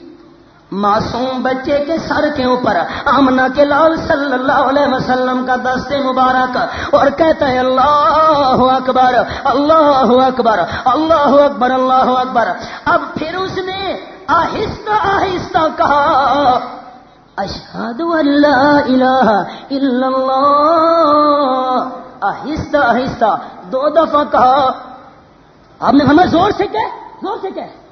معصوم بچے کے سر کے اوپر آمنا کے لال صلی اللہ علیہ وسلم کا دست مبارک اور کہتا ہے اللہ اکبر اللہ اکبر اللہ اکبر اللہ اکبر۔ اب پھر اس نے آہستہ آہستہ کہا، اشہد اللہ الہ الا اللہ۔ آہستہ آہستہ دو دفعہ کہا۔ آپ نے ہمیں زور سے کہ زور سے کہ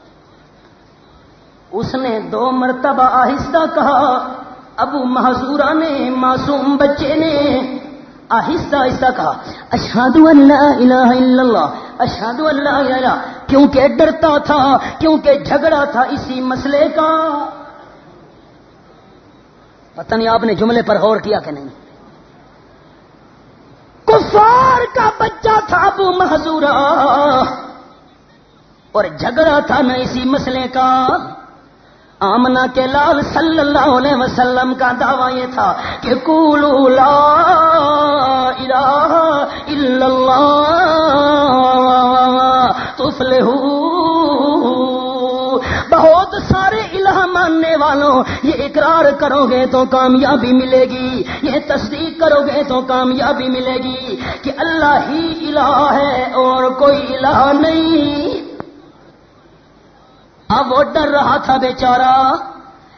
اس نے دو مرتبہ آہستہ کہا، ابو محضورہ نے، معصوم بچے نے آہستہ آہستہ کہا اشہد اللہ الہ الا اللہ اشہد اللہ الہ کیونکہ ڈرتا تھا، کیونکہ جھگڑا تھا اسی مسئلے کا۔ پتہ نہیں آپ نے جملے پر غور کیا کہ نہیں۔ کفار کا بچہ تھا ابو محضورہ اور جھگڑا تھا نہ اسی مسئلے کا۔ آمنا کے لال صلی اللہ علیہ وسلم کا دعویٰ یہ تھا کہ کولو لا الہ الا اللہ بہت سارے الہ ماننے والوں یہ اقرار کرو گے تو کامیابی ملے گی۔ یہ تصدیق کرو گے تو کامیابی ملے گی کہ اللہ ہی الہ ہے اور کوئی الہ نہیں۔ اب وہ ڈر رہا تھا بیچارہ۔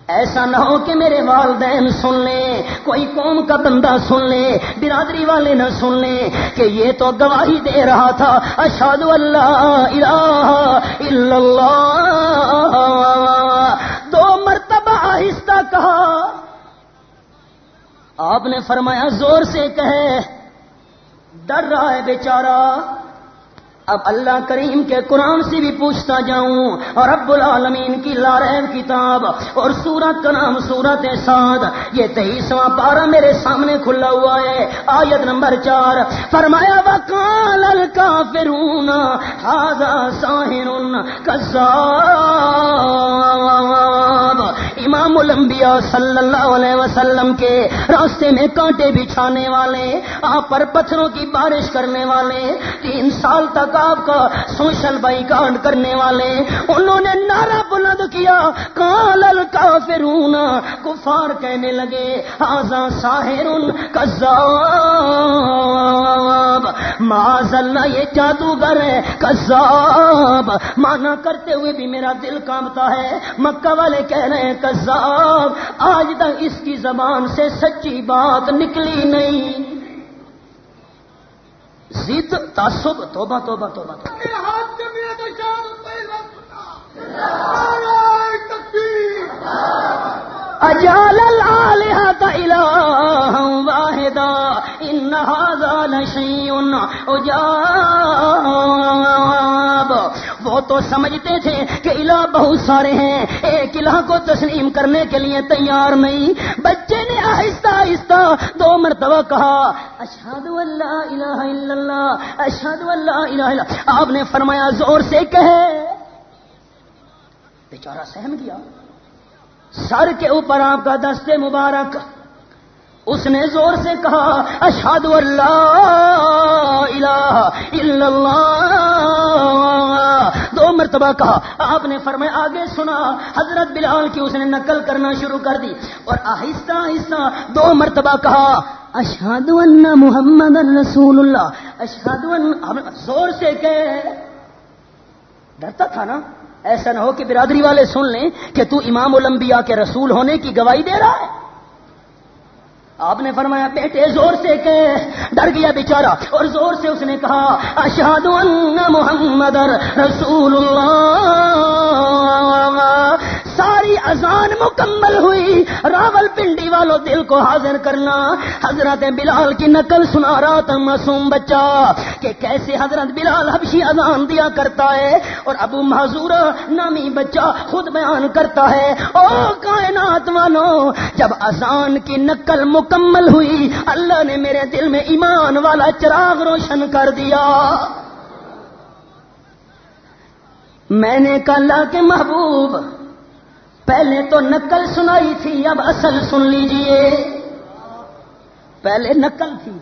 ایسا نہ ہو کہ میرے والدین سن لیں، کوئی قوم کا بندہ سن لے برادری والے نہ سن لیں کہ یہ تو گواہی دے رہا تھا اشاد اللہ الہ الا اللہ۔ دو مرتبہ آہستہ کہا۔ آپ نے فرمایا، زور سے کہے۔ ڈر رہا ہے بیچارہ۔ اب اللہ کریم کے قرآن سے بھی پوچھتا جاؤں اور رب العالمین کی لارین کتاب اور سورت کا نام سورت سعد، یہ تیئیسواں پارہ میرے سامنے کھلا ہوا ہے۔ آیت نمبر چار، فرمایا وکال الکافرون ہاضا ساحر کذاب امام الانبیاء صلی اللہ علیہ وسلم کے راستے میں کانٹے بچھانے والے، آپ پر پتھروں کی بارش کرنے والے، تین سال تک آپ کا سوشل بائی کانڈ کرنے والے، انہوں نے نعرہ بلند کیا کال الکافرون، کفار کہنے لگے آزا ساحر کذاب معاذ اللہ یہ جادوگر ہے کذاب مانا کرتے ہوئے بھی میرا دل کامتا ہے۔ مکہ والے کہہ رہے ہیں، کذاب، آج تک اس کی زبان سے سچی بات نکلی نہیں۔ زد تعصب توبہ توبہ توبہ اجال الالهة الها واحدا ان هذا لشيء عجاب۔ وہ تو سمجھتے تھے کہ الہ بہت سارے ہیں۔ ایک الہ کو تسلیم کرنے کے لیے تیار نہیں۔ بچے نے آہستہ آہستہ دو مرتبہ کہا اشہد اللہ الہ الا اللہ اشہد اللہ الہ الا آپ نے فرمایا، زور سے کہے۔ بیچارہ سہم گیا۔ سر کے اوپر آپ کا دست مبارک۔ اس نے زور سے کہا اشہد اللہ الہ الا اللہ. دو مرتبہ کہا، آپ نے فرمایا، آگے سنا، حضرت بلال کی اس نے نقل کرنا شروع کر دی. اور آہستہ آہستہ دو مرتبہ کہا اشہد ان محمد رسول اللہ. اشہد ان زور سے کہ ڈرتا تھا نا؟ ایسا نہ ہو کہ برادری والے سن لیں کہ تو امام الانبیاء کے رسول ہونے کی گواہی دے رہا ہے۔ آپ نے فرمایا، بیٹے، زور سے کہ ڈر گیا بیچارہ۔ اور زور سے اس نے کہا، اشہد ان محمد رسول اللہ۔ ساری اذان مکمل ہوئی۔ راول پنڈی والوں دل کو حاضر کرنا۔ حضرت بلال کی نقل سنا رہا تھا معصوم بچہ، کہ کیسے حضرت بلال حبشی اذان دیا کرتا ہے اور ابو معذور نامی بچہ خود بیان کرتا ہے۔ او کائنات والوں جب اذان کی نقل مکمل ہوئی، اللہ نے میرے دل میں ایمان والا چراغ روشن کر دیا۔ میں نے کہا، اللہ کے محبوب پہلے تو نقل سنائی تھی اب اصل سن لیجیے۔ پہلے نقل تھی۔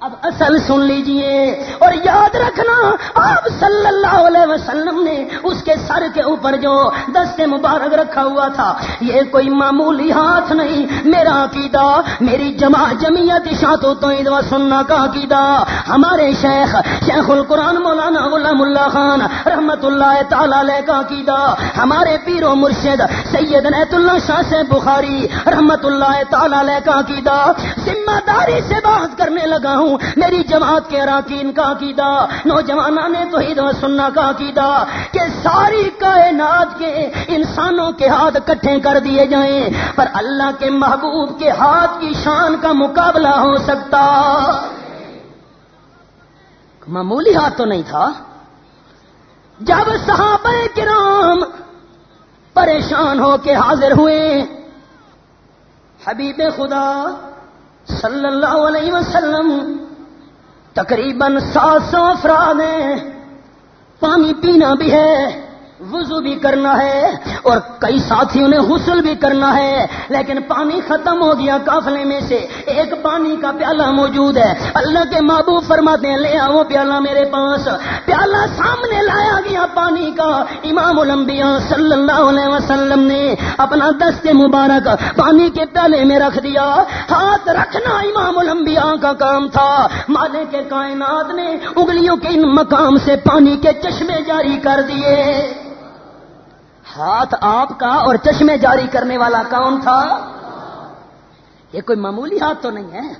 اب اصل سن لیجیے اور یاد رکھنا، آپ صلی اللہ علیہ وسلم نے اس کے سر کے اوپر جو دست مبارک رکھا ہوا تھا، یہ کوئی معمولی ہاتھ نہیں، میرا عقیدہ، میری جمع جمعیت شاطو تو سننا کا عقیدہ۔ ہمارے شیخ شیخ القرآن مولانا غلام اللہ خان رحمت اللہ تعالی کا عقیدہ۔ ہمارے پیر و مرشد سید نیت اللہ شاہ سے بخاری رحمت اللہ تعالی کا عقیدہ۔ ذمہ داری سے بات کرنے لگا ہوں ہوں۔ میری جماعت کے اراکین کا عقیدہ نوجوان نے تو عید سننا کا عقیدہ کہ ساری کائنات کے انسانوں کے ہاتھ کٹھے کر دیے جائیں، پر اللہ کے محبوب کے ہاتھ کی شان کا مقابلہ ہو سکتا۔ معمولی ہاتھ تو نہیں تھا۔ جب صحابہ کرام پریشان ہو کے حاضر ہوئے، حبیب خدا صلی اللہ علیہ وسلم تقریباً سات سو افراد ہیں۔ پانی پینا بھی ہے۔ وضو بھی کرنا ہے اور کئی ساتھیوں نے غسل بھی کرنا ہے، لیکن پانی ختم ہو گیا کافلے میں سے۔ ایک پانی کا پیالہ موجود ہے۔ اللہ کے محبوب فرماتے ہیں، لے آؤ پیالہ میرے پاس۔ پیالہ سامنے لایا گیا پانی کا۔ امام الانبیاء صلی اللہ علیہ وسلم نے اپنا دست مبارک پانی کے پیالے میں رکھ دیا۔ ہاتھ رکھنا امام الانبیاء کا کام تھا۔ مالے کے کائنات نے انگلیوں کے ان مقام سے پانی کے چشمے جاری کر دیے۔ ہاتھ آپ کا اور چشمے جاری کرنے والا کون تھا؟ یہ کوئی معمولی ہاتھ تو نہیں ہے۔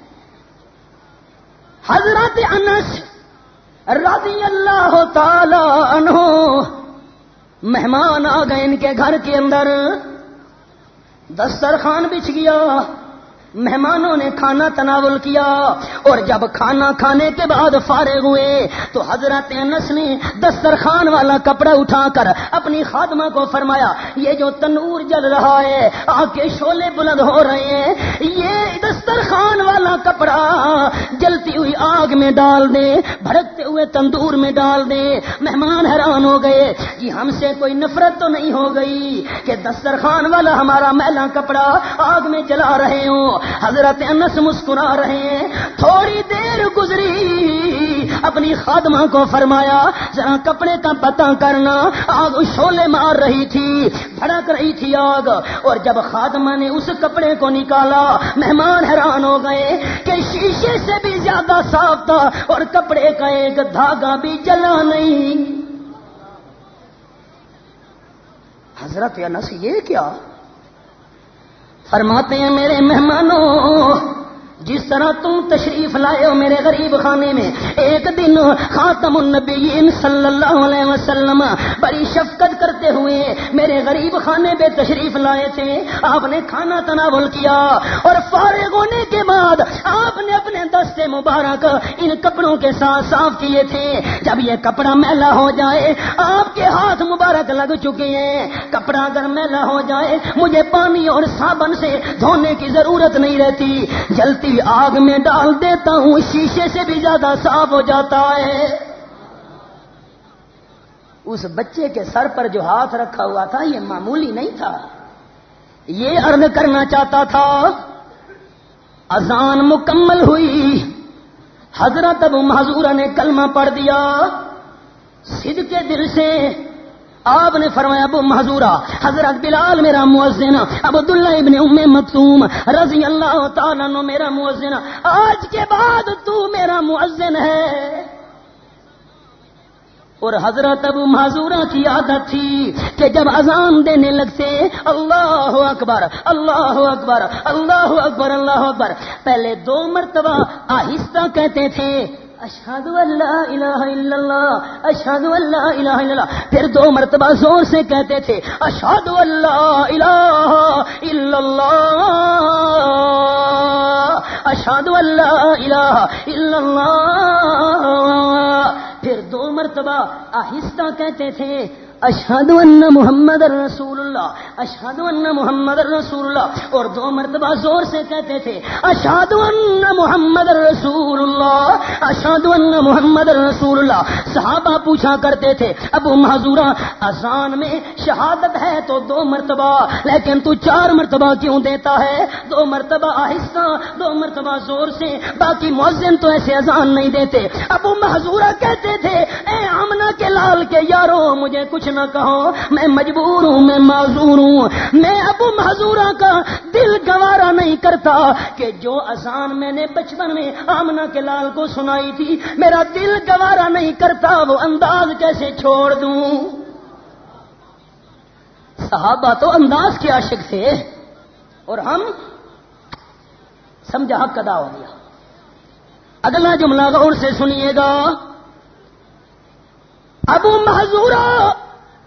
حضرت انس رضی اللہ تعالی عنہ مہمان آ گئے ان کے گھر کے اندر۔ دسترخوان بچھ گیا۔ مہمانوں نے کھانا تناول کیا اور جب کھانا کھانے کے بعد فارغ ہوئے تو حضرت انس نے دسترخوان والا کپڑا اٹھا کر اپنی خاتمہ کو فرمایا، یہ جو تنور جل رہا ہے آگ کے شولے بلند ہو رہے ہیں، یہ دسترخوان والا کپڑا جلتی ہوئی آگ میں ڈال دے، بھڑکتے ہوئے تندور میں ڈال دے۔ مہمان حیران ہو گئے کہ ہم سے کوئی نفرت تو نہیں ہو گئی کہ دسترخوان والا ہمارا میلا کپڑا آگ میں جلا رہے ہوں۔ حضرت انس مسکرا رہے ہیں۔ تھوڑی دیر گزری۔ اپنی خادمہ کو فرمایا، ذرا کپڑے کا پتہ کرنا۔ آگ شولے مار رہی تھی، بھڑک رہی تھی آگ۔ اور جب خادمہ نے اس کپڑے کو نکالا، مہمان حیران ہو گئے کہ شیشے سے بھی زیادہ صاف تھا اور کپڑے کا ایک دھاگا بھی جلا نہیں۔ حضرت انس، یہ کیا؟ فرماتے ہیں میرے مہمانوں جس طرح تم تشریف لائے ہو میرے غریب خانے میں، ایک دن خاتم النبیین صلی اللہ علیہ وسلم بڑی شفقت کرتے ہوئے میرے غریب خانے پہ تشریف لائے تھے۔ آپ نے کھانا تناول کیا اور فارغ ہونے کے بعد آپ نے اپنے دستے مبارک ان کپڑوں کے ساتھ صاف کیے تھے۔ جب یہ کپڑا میلا ہو جائے، آپ کے ہاتھ مبارک لگ چکے ہیں۔ کپڑا اگر میلا ہو جائے، مجھے پانی اور صابن سے دھونے کی ضرورت نہیں رہتی۔ جلتی آگ میں ڈال دیتا ہوں، شیشے سے بھی زیادہ صاف ہو جاتا ہے۔ اس بچے کے سر پر جو ہاتھ رکھا ہوا تھا، یہ معمولی نہیں تھا۔ یہ ارد کرنا چاہتا تھا، اذان مکمل ہوئی۔ حضرت ابو محضورہ نے کلمہ پڑھ دیا سد کے دل سے آپ نے فرمایا، ابو محضورہ حضرت بلال میرا مؤذن اب عبداللہ ابن ام مکتوم رضی اللہ تعالیٰ نو میرا مؤذن، آج کے بعد تو میرا مؤذن ہے۔ اور حضرت ابو معذورہ کی عادت تھی کہ جب اذان دینے لگتے، اللہ اکبر اللہ اکبر اللہ اکبر اللہ اکبر، پہلے دو مرتبہ آہستہ کہتے تھے۔ اشہد اللہ الہ الا اللہ اشہد اللہ الہ الا اللہ. پھر دو مرتبہ زور سے کہتے تھے اشہد اللہ الہ الا اللہ اشہد اللہ الہ الا اللہ. پھر دو مرتبہ آہستہ کہتے تھے اشہد ان محمد رسول اللہ، اشہد ان محمد رسول اللہ۔ اور دو مرتبہ زور سے کہتے تھے، اشہد ان محمد رسول اللہ، اشہد ان محمد رسول اللہ۔ صحابہ پوچھا کرتے تھے، ابو محضورہ اذان میں شہادت ہے تو دو مرتبہ، لیکن تو چار مرتبہ کیوں دیتا ہے؟ دو مرتبہ آہستہ، دو مرتبہ زور سے، باقی مؤذن تو ایسے اذان نہیں دیتے۔ ابو محضورہ کہتے تھے، اے آمنا کے لال کے یارو، مجھے کچھ نہ کہو، میں مجبور ہوں، میں معذور ہوں۔ میں ابو محضورہ کا دل گوارا نہیں کرتا کہ جو اذان میں نے بچپن میں آمنا کے لال کو سنائی تھی، میرا دل گوارا نہیں کرتا، وہ انداز کیسے چھوڑ دوں؟ صحابہ تو انداز کے عاشق تھے۔ اور ہم سمجھا حق ادا ہو گیا۔ اگلا جملہ غور سے سنیے گا۔ ابو محضورہ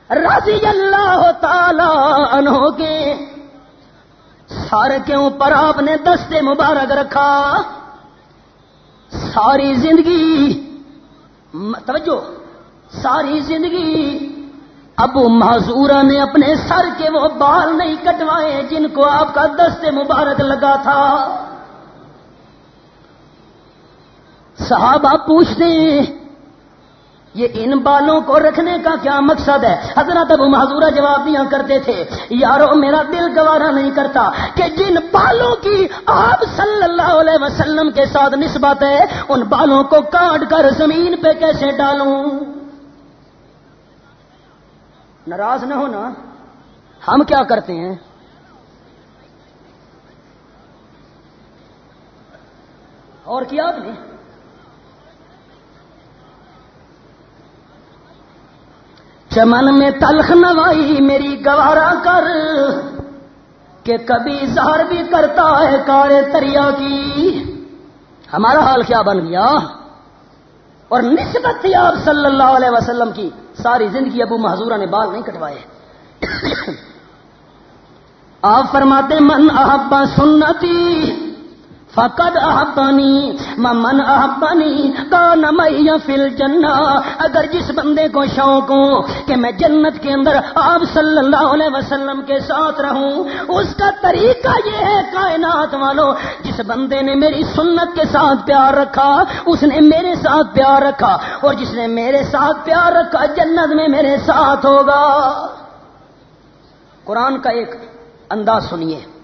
رضی اللہ تعالی عنہ کے۔ سارے کے اوپر آپ نے دستے مبارک رکھا۔ ساری زندگی، توجہ، ساری زندگی ابو محضورہ نے اپنے سر کے وہ بال نہیں کٹوائے جن کو آپ کا دستے مبارک لگا تھا۔ صحابہ پوچھتے ہیں یہ ان بالوں کو رکھنے کا کیا مقصد ہے؟ حضرت ابو محضورہ جواب دیا کرتے تھے، یارو، میرا دل گوارا نہیں کرتا کہ جن بالوں کی آپ صلی اللہ علیہ وسلم کے ساتھ نسبت ہے، ان بالوں کو کاٹ کر زمین پہ کیسے ڈالوں؟ ناراض نہ ہونا۔ ہم کیا کرتے ہیں؟ اور کیا آپ نے؟ چمن میں تلخ نوائی میری گوارا کر، کہ کبھی زہر بھی کرتا ہے کارے تریا کی۔ ہمارا حال کیا بن گیا؟ اور نسبت تھی آپ صلی اللہ علیہ وسلم کی، ساری زندگی ابو محضورہ نے بال نہیں کٹوائے۔ [COUGHS] آپ فرماتے، من احبا سنتی فقد احبانی من احبانی کا نمیا فل جنا اگر جس بندے کو شوق ہو کہ میں جنت کے اندر آپ صلی اللہ علیہ وسلم کے ساتھ رہوں، اس کا طریقہ یہ ہے، کائنات والو، جس بندے نے میری سنت کے ساتھ پیار رکھا، اس نے میرے ساتھ پیار رکھا، اور جس نے میرے ساتھ پیار رکھا، جنت میں میرے ساتھ ہوگا۔ قرآن کا ایک انداز سنیے۔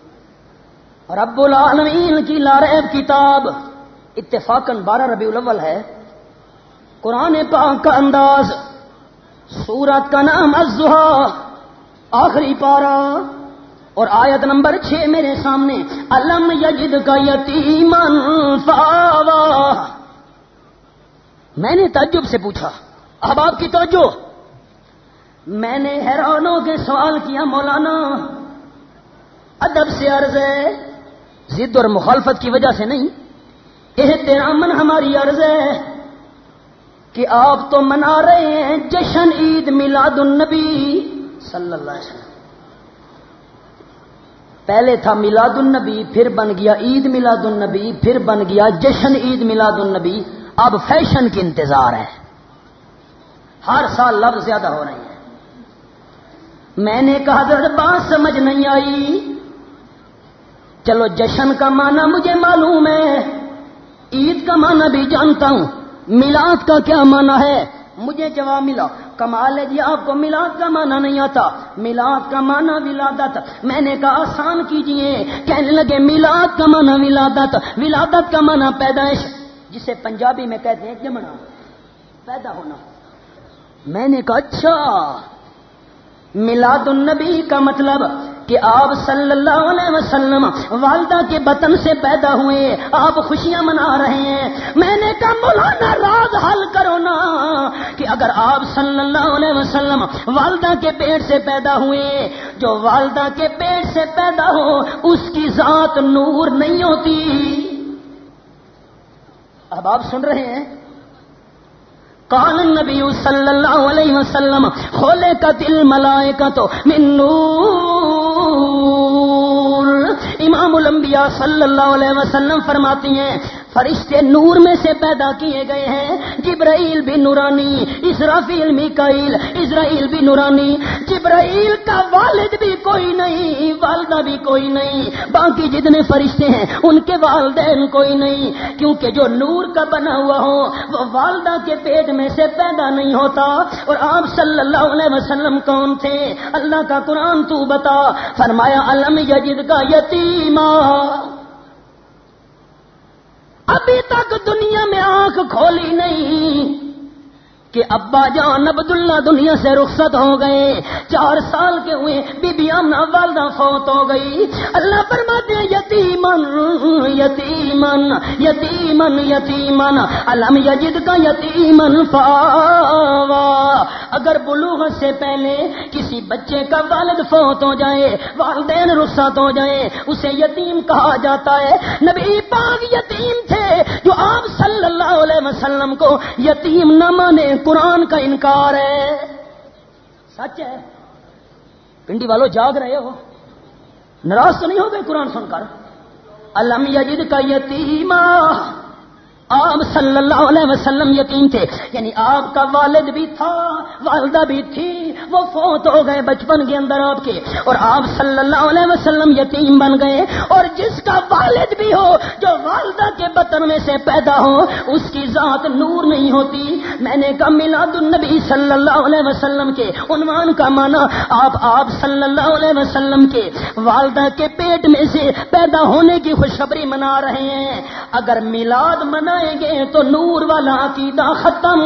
رب العالمین کی لارب کتاب۔ اتفاقن بارہ ربیع الاول ہے۔ قرآن پاک کا انداز۔ سورت کا نام ازہا آخری پارا اور آیت نمبر چھ میرے سامنے۔ علم یجد کا یتیمن فاوا میں نے تعجب سے پوچھا، اب آپ کی توجہ۔ میں نے حیرانوں کے سوال کیا، مولانا۔ ادب سے عرض ہے۔ ضد اور مخالفت کی وجہ سے نہیں۔ یہ من ہماری عرض ہے کہ آپ تو منا رہے ہیں جشن عید میلاد النبی صلی اللہ علیہ وسلم۔ پہلے تھا میلاد النبی، پھر بن گیا عید میلاد النبی، پھر بن گیا جشن عید میلاد النبی۔ اب فیشن کی انتظار ہے۔ ہر سال لفظ زیادہ ہو رہی ہے۔ میں نے کہا بات سمجھ نہیں آئی۔ چلو جشن کا معنی مجھے معلوم ہے۔ عید کا معنی بھی جانتا ہوں۔ میلاد کا کیا معنی ہے؟ مجھے جواب ملا۔ کمال ہے جی آپ کو میلاد کا معنی نہیں آتا۔ میلاد کا معنی ولادت۔ میں نے کہا آسان کیجیے۔ کہنے لگے، میلاد کا معنی ولادت۔ ولادت کا معنی پیدائش۔ جسے پنجابی میں کہتے ہیں جمنا۔ پیدا ہونا۔ میں نے کہا اچھا۔ میلاد النبی کا مطلب کہ آپ صلی اللہ علیہ وسلم والدہ کے بطن سے پیدا ہوئے، آپ خوشیاں منا رہے ہیں۔ میں نے کہا، مولانا راز حل کرو نا کہ اگر آپ صلی اللہ علیہ وسلم والدہ کے پیٹ سے پیدا ہوئے، جو والدہ کے پیٹ سے پیدا ہو، اس کی ذات نور نہیں ہوتی۔ اب آپ سن رہے ہیں؟ کال نبی صلی اللہ علیہ وسلم کھولے کا دل ملائے کا تو امام الانبیاء صلی اللہ علیہ وسلم فرماتی ہیں فرشتے نور میں سے پیدا کیے گئے ہیں۔ جبرائیل بھی نورانی، اسرافیل میکائیل، اسرائیل بھی نورانی۔ جبرائیل کا والد بھی کوئی نہیں، والدہ بھی کوئی نہیں۔ باقی جتنے فرشتے ہیں، ان کے والدین کوئی نہیں۔ کیونکہ جو نور کا بنا ہوا ہو، وہ والدہ کے پیٹ میں سے پیدا نہیں ہوتا۔ اور آپ صلی اللہ علیہ وسلم کون تھے؟ اللہ کا قرآن تو بتا۔ فرمایا علم یجد کا یتیمہ ابھی تک دنیا میں آنکھ کھولی نہیں۔ کہ ابا جان عبد اللہ دنیا سے رخصت ہو گئے۔ چار سال کے ہوئے بی بی آمنا والدہ فوت ہو گئی۔ اللہ فرماتے ہیں یتیمن یتیمن یتیمن یتیمن علم یجد کا یتیمن فاوا اگر بلوغ سے پہلے کسی بچے کا والد فوت ہو جائے، والدین رخصت ہو جائے، اسے یتیم کہا جاتا ہے۔ نبی پاک یتیم تھے، جو آپ صلی اللہ علیہ وسلم کو یتیم نہ مانے۔ قرآن کا انکار ہے۔ سچ ہے۔ پنڈی والوں جاگ رہے ہو۔ ناراض تو نہیں ہو گئے قرآن سن کر؟ الم یجد کا یتیمہ آپ صلی اللہ علیہ وسلم یقین تھے یعنی آپ کا والد بھی تھا، والدہ بھی تھی، وہ فوت ہو گئے بچپن کے اندر آپ کے۔ اور آپ صلی اللہ علیہ وسلم یتیم بن گئے، اور جس کا والد بھی ہو، جو والدہ کے بطن میں سے پیدا ہو، اس کی ذات نور نہیں ہوتی۔ میں نے کہا، میلاد النبی صلی اللہ علیہ وسلم کے۔ عنوان کا مانا آپ آپ صلی اللہ علیہ وسلم کے والدہ کے پیٹ میں سے پیدا ہونے کی خوشخبری منا رہے ہیں۔ اگر میلاد منا گے تو نور والا عقیدہ ختم۔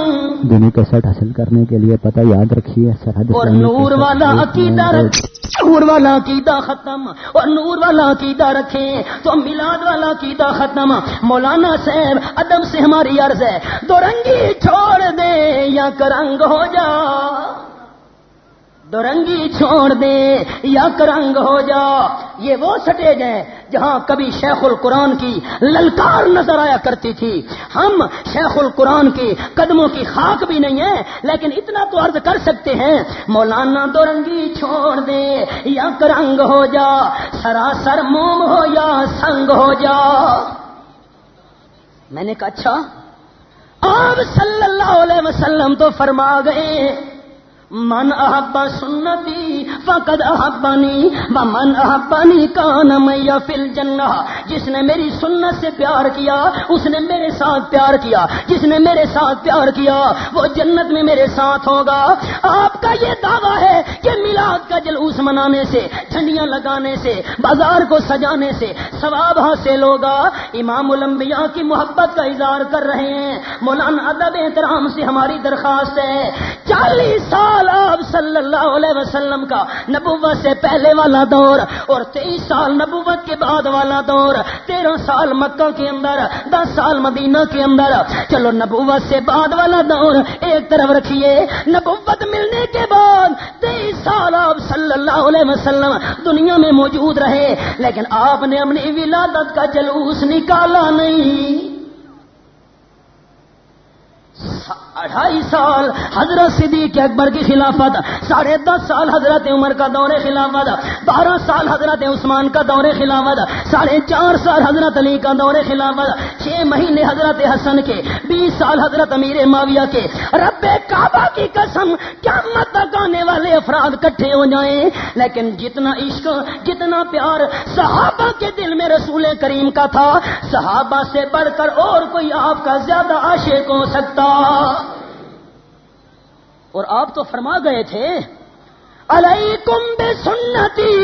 دینی کیسٹ حاصل کرنے کے لیے پتہ یاد رکھیے سرحد اور نور والا عقیدہ نور والا عقیدہ ختم۔ اور نور والا عقیدہ رکھیں تو میلاد والا عقیدہ ختم۔ مولانا صاحب ادب سے ہماری عرض ہے دو رنگی چھوڑ دے یا کرنگ ہو جا۔ دورنگی چھوڑ دے یا کرنگ ہو جا۔ یہ وہ سٹیج ہے جہاں کبھی شیخ القرآن کی للکار نظر آیا کرتی تھی۔ ہم شیخ القرآن کی قدموں کی خاک بھی نہیں ہے لیکن اتنا تو عرض کر سکتے ہیں، مولانا دورنگی چھوڑ دے یا کرنگ ہو جا۔ سراسر موم ہو یا سنگ ہو جا۔ میں نے کہا اچھا۔ آپ صلی اللہ علیہ وسلم تو فرما گئے۔ من احبا سنتی فقد احبانی و من احبانی کان میہ فل جنہ جس نے میری سنت سے پیار کیا، اس نے میرے ساتھ پیار کیا۔ جس نے میرے ساتھ پیار کیا، وہ جنت میں میرے ساتھ ہوگا۔ آپ کا یہ دعویٰ ہے کہ میلاد کا جلوس منانے سے، جھنڈیاں لگانے سے، بازار کو سجانے سے ثواب حاصل ہوگا۔ امام الانبیاء کی محبت کا اظہار کر رہے ہیں۔ مولانا ادب احترام سے ہماری درخواست ہے۔ چالیس سال آپ صلی اللہ علیہ وسلم کا نبوت سے پہلے والا دور اور تیئیس سال نبوت کے بعد والا دور، تیرہ سال مکہ کے اندر، دس سال مدینہ کے اندر۔ چلو نبوت سے بعد والا دور ایک طرف رکھیے۔ نبوت ملنے کے بعد تیئیس سال آپ صلی اللہ علیہ وسلم دنیا میں موجود رہے، لیکن آپ نے اپنی ولادت کا جلوس نکالا نہیں۔ اڑھائی سال حضرت صدیق اکبر کی خلافت، ساڑھے دس سال حضرت عمر کا دور خلافت، بارہ سال حضرت عثمان کا دور خلافت، ساڑھے چار سال حضرت علی کا دور خلافت، چھ مہینے حضرت حسن کے، بیس سال حضرت امیر معاویہ کے۔ رب کعبہ کی قسم، قیامت تک آنے والے افراد کٹھے ہو جائیں۔ لیکن جتنا عشق، جتنا پیار صحابہ کے دل میں رسول کریم کا تھا، صحابہ سے بڑھ کر اور کوئی آپ کا زیادہ عاشق ہو سکتا اور آپ تو فرما گئے تھے علیکم بے سنتی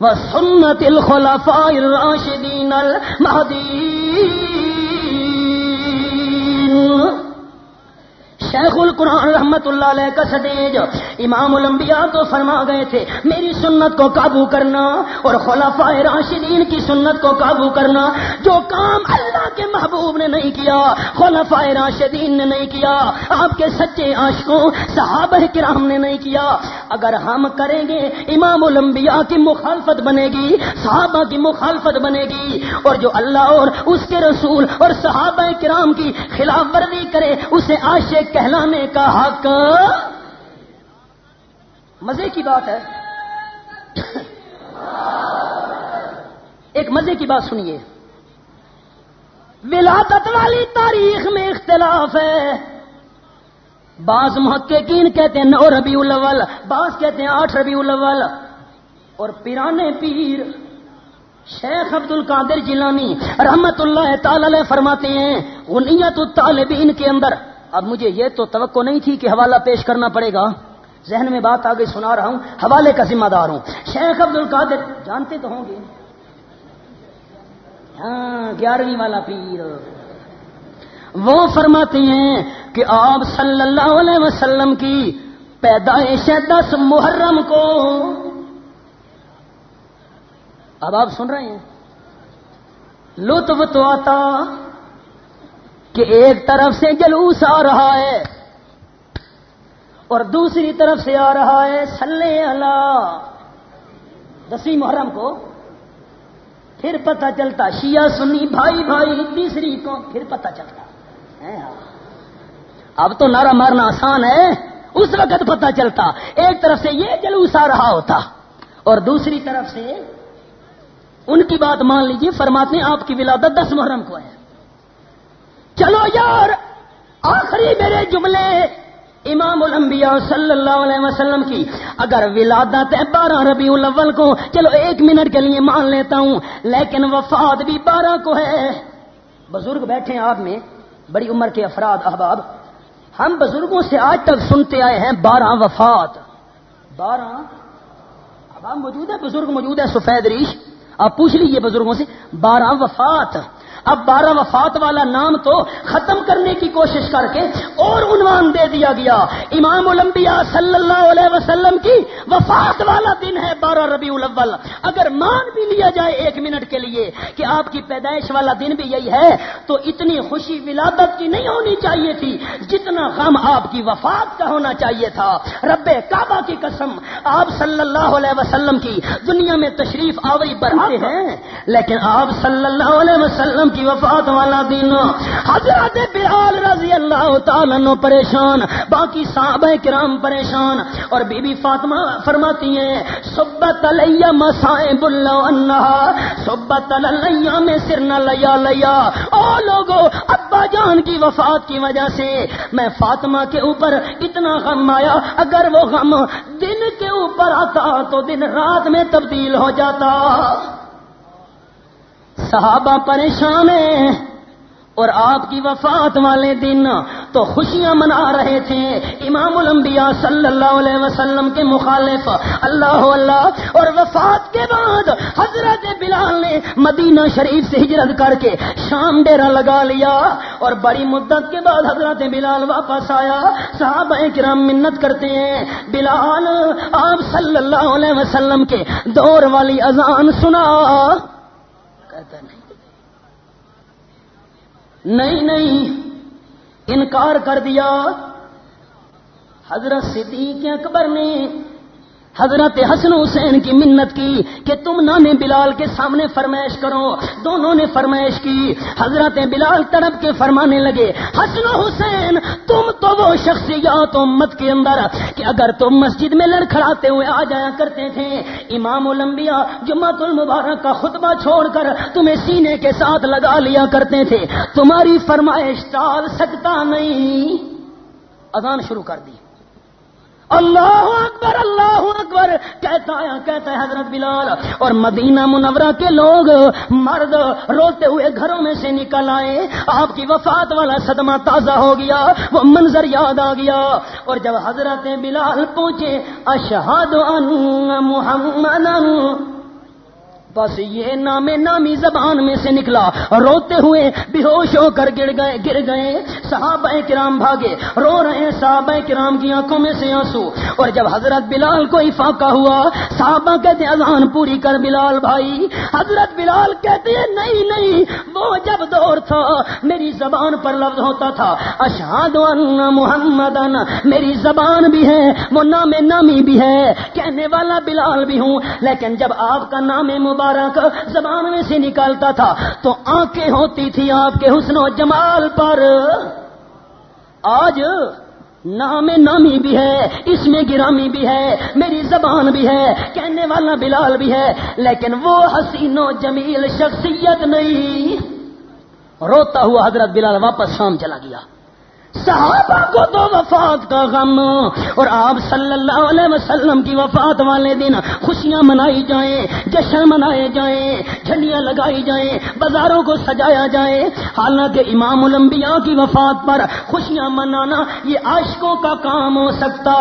و سنت الخلفاء الراشدین المہدین شیخ القرآن رحمت اللہ علیہ کا سدیج۔ امام الانبیاء تو فرما گئے تھے، میری سنت کو قابو کرنا اور خلفاء راشدین کی سنت کو قابو کرنا، جو کام اللہ کے محبوب نے نہیں کیا خلفاء راشدین نے نہیں کیا، آپ کے سچے عاشقوں، صحابہ کرام نے نہیں کیا۔ اگر ہم کریں گے، امام الانبیاء کی مخالفت بنے گی، صحابہ کی مخالفت بنے گی، اور جو اللہ اور اس کے رسول اور صحابہ کرام کی خلاف ورزی کرے، اسے عاشق کہلانے کا حق۔ مزے کی بات ہے۔ ایک مزے کی بات سنیے۔ ولادت والی تاریخ میں اختلاف ہے۔ بعض محققین کہتے ہیں نو ربیع الاول، بعض کہتے ہیں آٹھ ربیع الاول۔ اور پیرانے پیر شیخ عبد القادر جیلانی رحمت اللہ تعالی فرماتے ہیں انیت الطالبین کے اندر اب مجھے یہ تو توقع نہیں تھی کہ حوالہ پیش کرنا پڑے گا۔ ذہن میں بات آگے سنا رہا ہوں، حوالے کا ذمہ دار ہوں۔ شیخ عبد القادر جانتے تو ہوں گے۔ ہاں گیارہویں والا پیر۔ وہ فرماتے ہیں کہ آپ صلی اللہ علیہ وسلم کی پیدائش ہے دس محرم کو۔ اب آپ سن رہے ہیں۔ لطف تو آتا۔ کہ ایک طرف سے جلوس آ رہا ہے اور دوسری طرف سے آ رہا ہے سلے اللہ۔ دسویں محرم کو پھر پتہ چلتا، شیعہ سنی بھائی بھائی، تیسری کو پھر پتہ چلتا۔ ہاں۔ اب تو نعرہ مارنا آسان ہے، اس وقت پتہ چلتا۔ ایک طرف سے یہ جلوس آ رہا ہوتا اور دوسری طرف سے ان کی بات مان لیجیے فرماتے ہیں آپ کی ولادت دس محرم کو ہے۔ چلو یار، آخری میرے جملے امام الانبیاء صلی اللہ علیہ وسلم کی۔ اگر ولادت ہے بارہ ربیع الاول کو، چلو ایک منٹ کے لیے مان لیتا ہوں، لیکن وفات بھی بارہ کو ہے۔ بزرگ بیٹھے آپ میں، بڑی عمر کے افراد، احباب۔ ہم بزرگوں سے آج تک سنتے آئے ہیں بارہ وفات۔ بارہ؟ اب ہم موجود ہے بزرگ موجود ہے سفید ریش۔ آپ پوچھ لیجیے بزرگوں سے، بارہ وفات۔ اب بارہ وفات والا نام تو ختم کرنے کی کوشش کر کے اور عنوان دے دیا گیا۔ امام الانبیاء صلی اللہ علیہ وسلم کی وفات والا دن ہے بارہ ربیع الاول۔ اگر مان بھی لیا جائے ایک منٹ کے لیے کہ آپ کی پیدائش والا دن بھی یہی ہے تو اتنی خوشی ولادت کی نہیں ہونی چاہیے تھی جتنا غم آپ کی وفات کا ہونا چاہیے تھا۔ رب کعبہ کی قسم آپ صلی اللہ علیہ وسلم کی دنیا میں تشریف آوری بڑھاتے ہیں لیکن آپ صلی اللہ علیہ وسلم کی وفات والا دن۔ حضرت بلال رضی اللہ تعالیٰ نو پریشان، باقی صحابہ کرام پریشان۔ اور بی بی فاطمہ فرماتی ہیں، سبت علیہ مسائب اللہ انہا، سبت علیہ میں سر نہ لیا لیا۔ او لوگو، ابا جان کی وفات کی وجہ سے میں فاطمہ کے اوپر اتنا غم آیا۔ اگر وہ غم دن کے اوپر آتا تو دن رات میں تبدیل ہو جاتا۔ صحابہ پریشان ہیں اور آپ کی وفات والے دن تو خوشیاں منا رہے تھے۔ امام الانبیاء صلی اللہ علیہ وسلم کے مخالف اللہ اللہ اور وفات کے بعد حضرت بلال نے مدینہ شریف سے ہجرت کر کے شام ڈیرا لگا لیا اور بڑی مدت کے بعد حضرت بلال واپس آیا۔ صحابہ کرام منت کرتے ہیں۔ بلال، آپ صلی اللہ علیہ وسلم کے دور والی اذان سنا۔ کہتا نہیں۔ نہیں نہیں۔ انکار کر دیا۔ حضرت صدیق اکبر نے حضرت حسن حسین کی منت کی کہ تم نانے بلال کے سامنے فرمائش کرو۔ دونوں نے فرمائش کی۔ حضرت بلال تڑپ کے فرمانے لگے، حسن حسین، تم تو وہ شخصیات امت کے اندر کہ اگر تم مسجد میں لڑکھڑاتے ہوئے آ جایا کرتے تھے، امام الانبیاء جمعت المبارک کا خطبہ چھوڑ کر تمہیں سینے کے ساتھ لگا لیا کرتے تھے۔ تمہاری فرمائش ٹال سکتا نہیں۔ اذان شروع کر دی۔ اللہ اکبر اللہ اکبر، کہتا ہے کہتا ہے حضرت بلال۔ اور مدینہ منورہ کے لوگ مرد روتے ہوئے گھروں میں سے نکل آئے۔ آپ کی وفات والا صدمہ تازہ ہو گیا، وہ منظر یاد آ گیا۔ اور جب حضرت بلال پہنچے اشہاد ان محمد بس یہ نام نامی زبان میں سے نکلا۔ روتے ہوئے بے ہوش ہو کر گر گئے گر گئے۔ صحابہ کرام بھاگے۔ رو رہے صحابہ کرام کی آنکھوں میں سے آنسو۔ اور جب حضرت بلال کو افاقہ ہوا، صحابہ کہتے اذان پوری کر بلال بھائی۔ حضرت بلال کہتے ہیں، نہیں نہیں، وہ جب دور تھا، میری زبان پر لفظ ہوتا تھا۔ اشہاد محمد میری زبان بھی ہے، وہ نام نامی بھی ہے، کہنے والا بلال بھی ہوں۔ لیکن جب آپ کا نام مبارک مبارک زبان میں سے نکالتا تھا تو آنکھیں ہوتی تھی آپ کے حسن و جمال پر۔ آج نام نامی بھی ہے، اس میں گرامی بھی ہے، میری زبان بھی ہے، کہنے والا بلال بھی ہے، لیکن وہ حسین و جمیل شخصیت نہیں۔ روتا ہوا حضرت بلال واپس شام چلا گیا۔ صحابہ کو تو وفات کا غم، اور آپ صلی اللہ علیہ وسلم کی وفات والے دن خوشیاں منائی جائیں، جشن منائے جائیں جھنڈیاں لگائی جائیں، بازاروں کو سجایا جائے۔ حالانکہ امام الانبیاء کی وفات پر خوشیاں منانا یہ عاشقوں کا کام ہو سکتا۔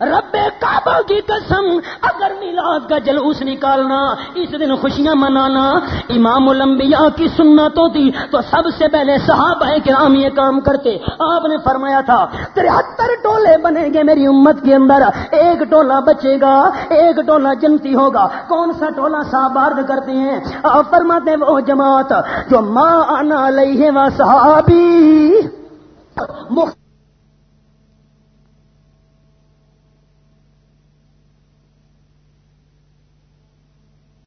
رب کعبہ کی قسم، اگر میلاد کا جلوس نکالنا، اس دن خوشیاں منانا، امام الانبیاء کی سنت ہوتی تو سب سے پہلے صحابہ کرام یہ کام کرتے۔ آپ نے فرمایا تھا، ترہتر ٹولے بنے گے میری امت کے اندر۔ ایک ٹولہ بچے گا، ایک ٹولہ جنتی ہوگا۔ کون سا ٹولہ صحابہ کرتے ہیں؟ آپ فرماتے وہ جماعت جو ماں آنا لئی ہے وہ صحابی۔ مخت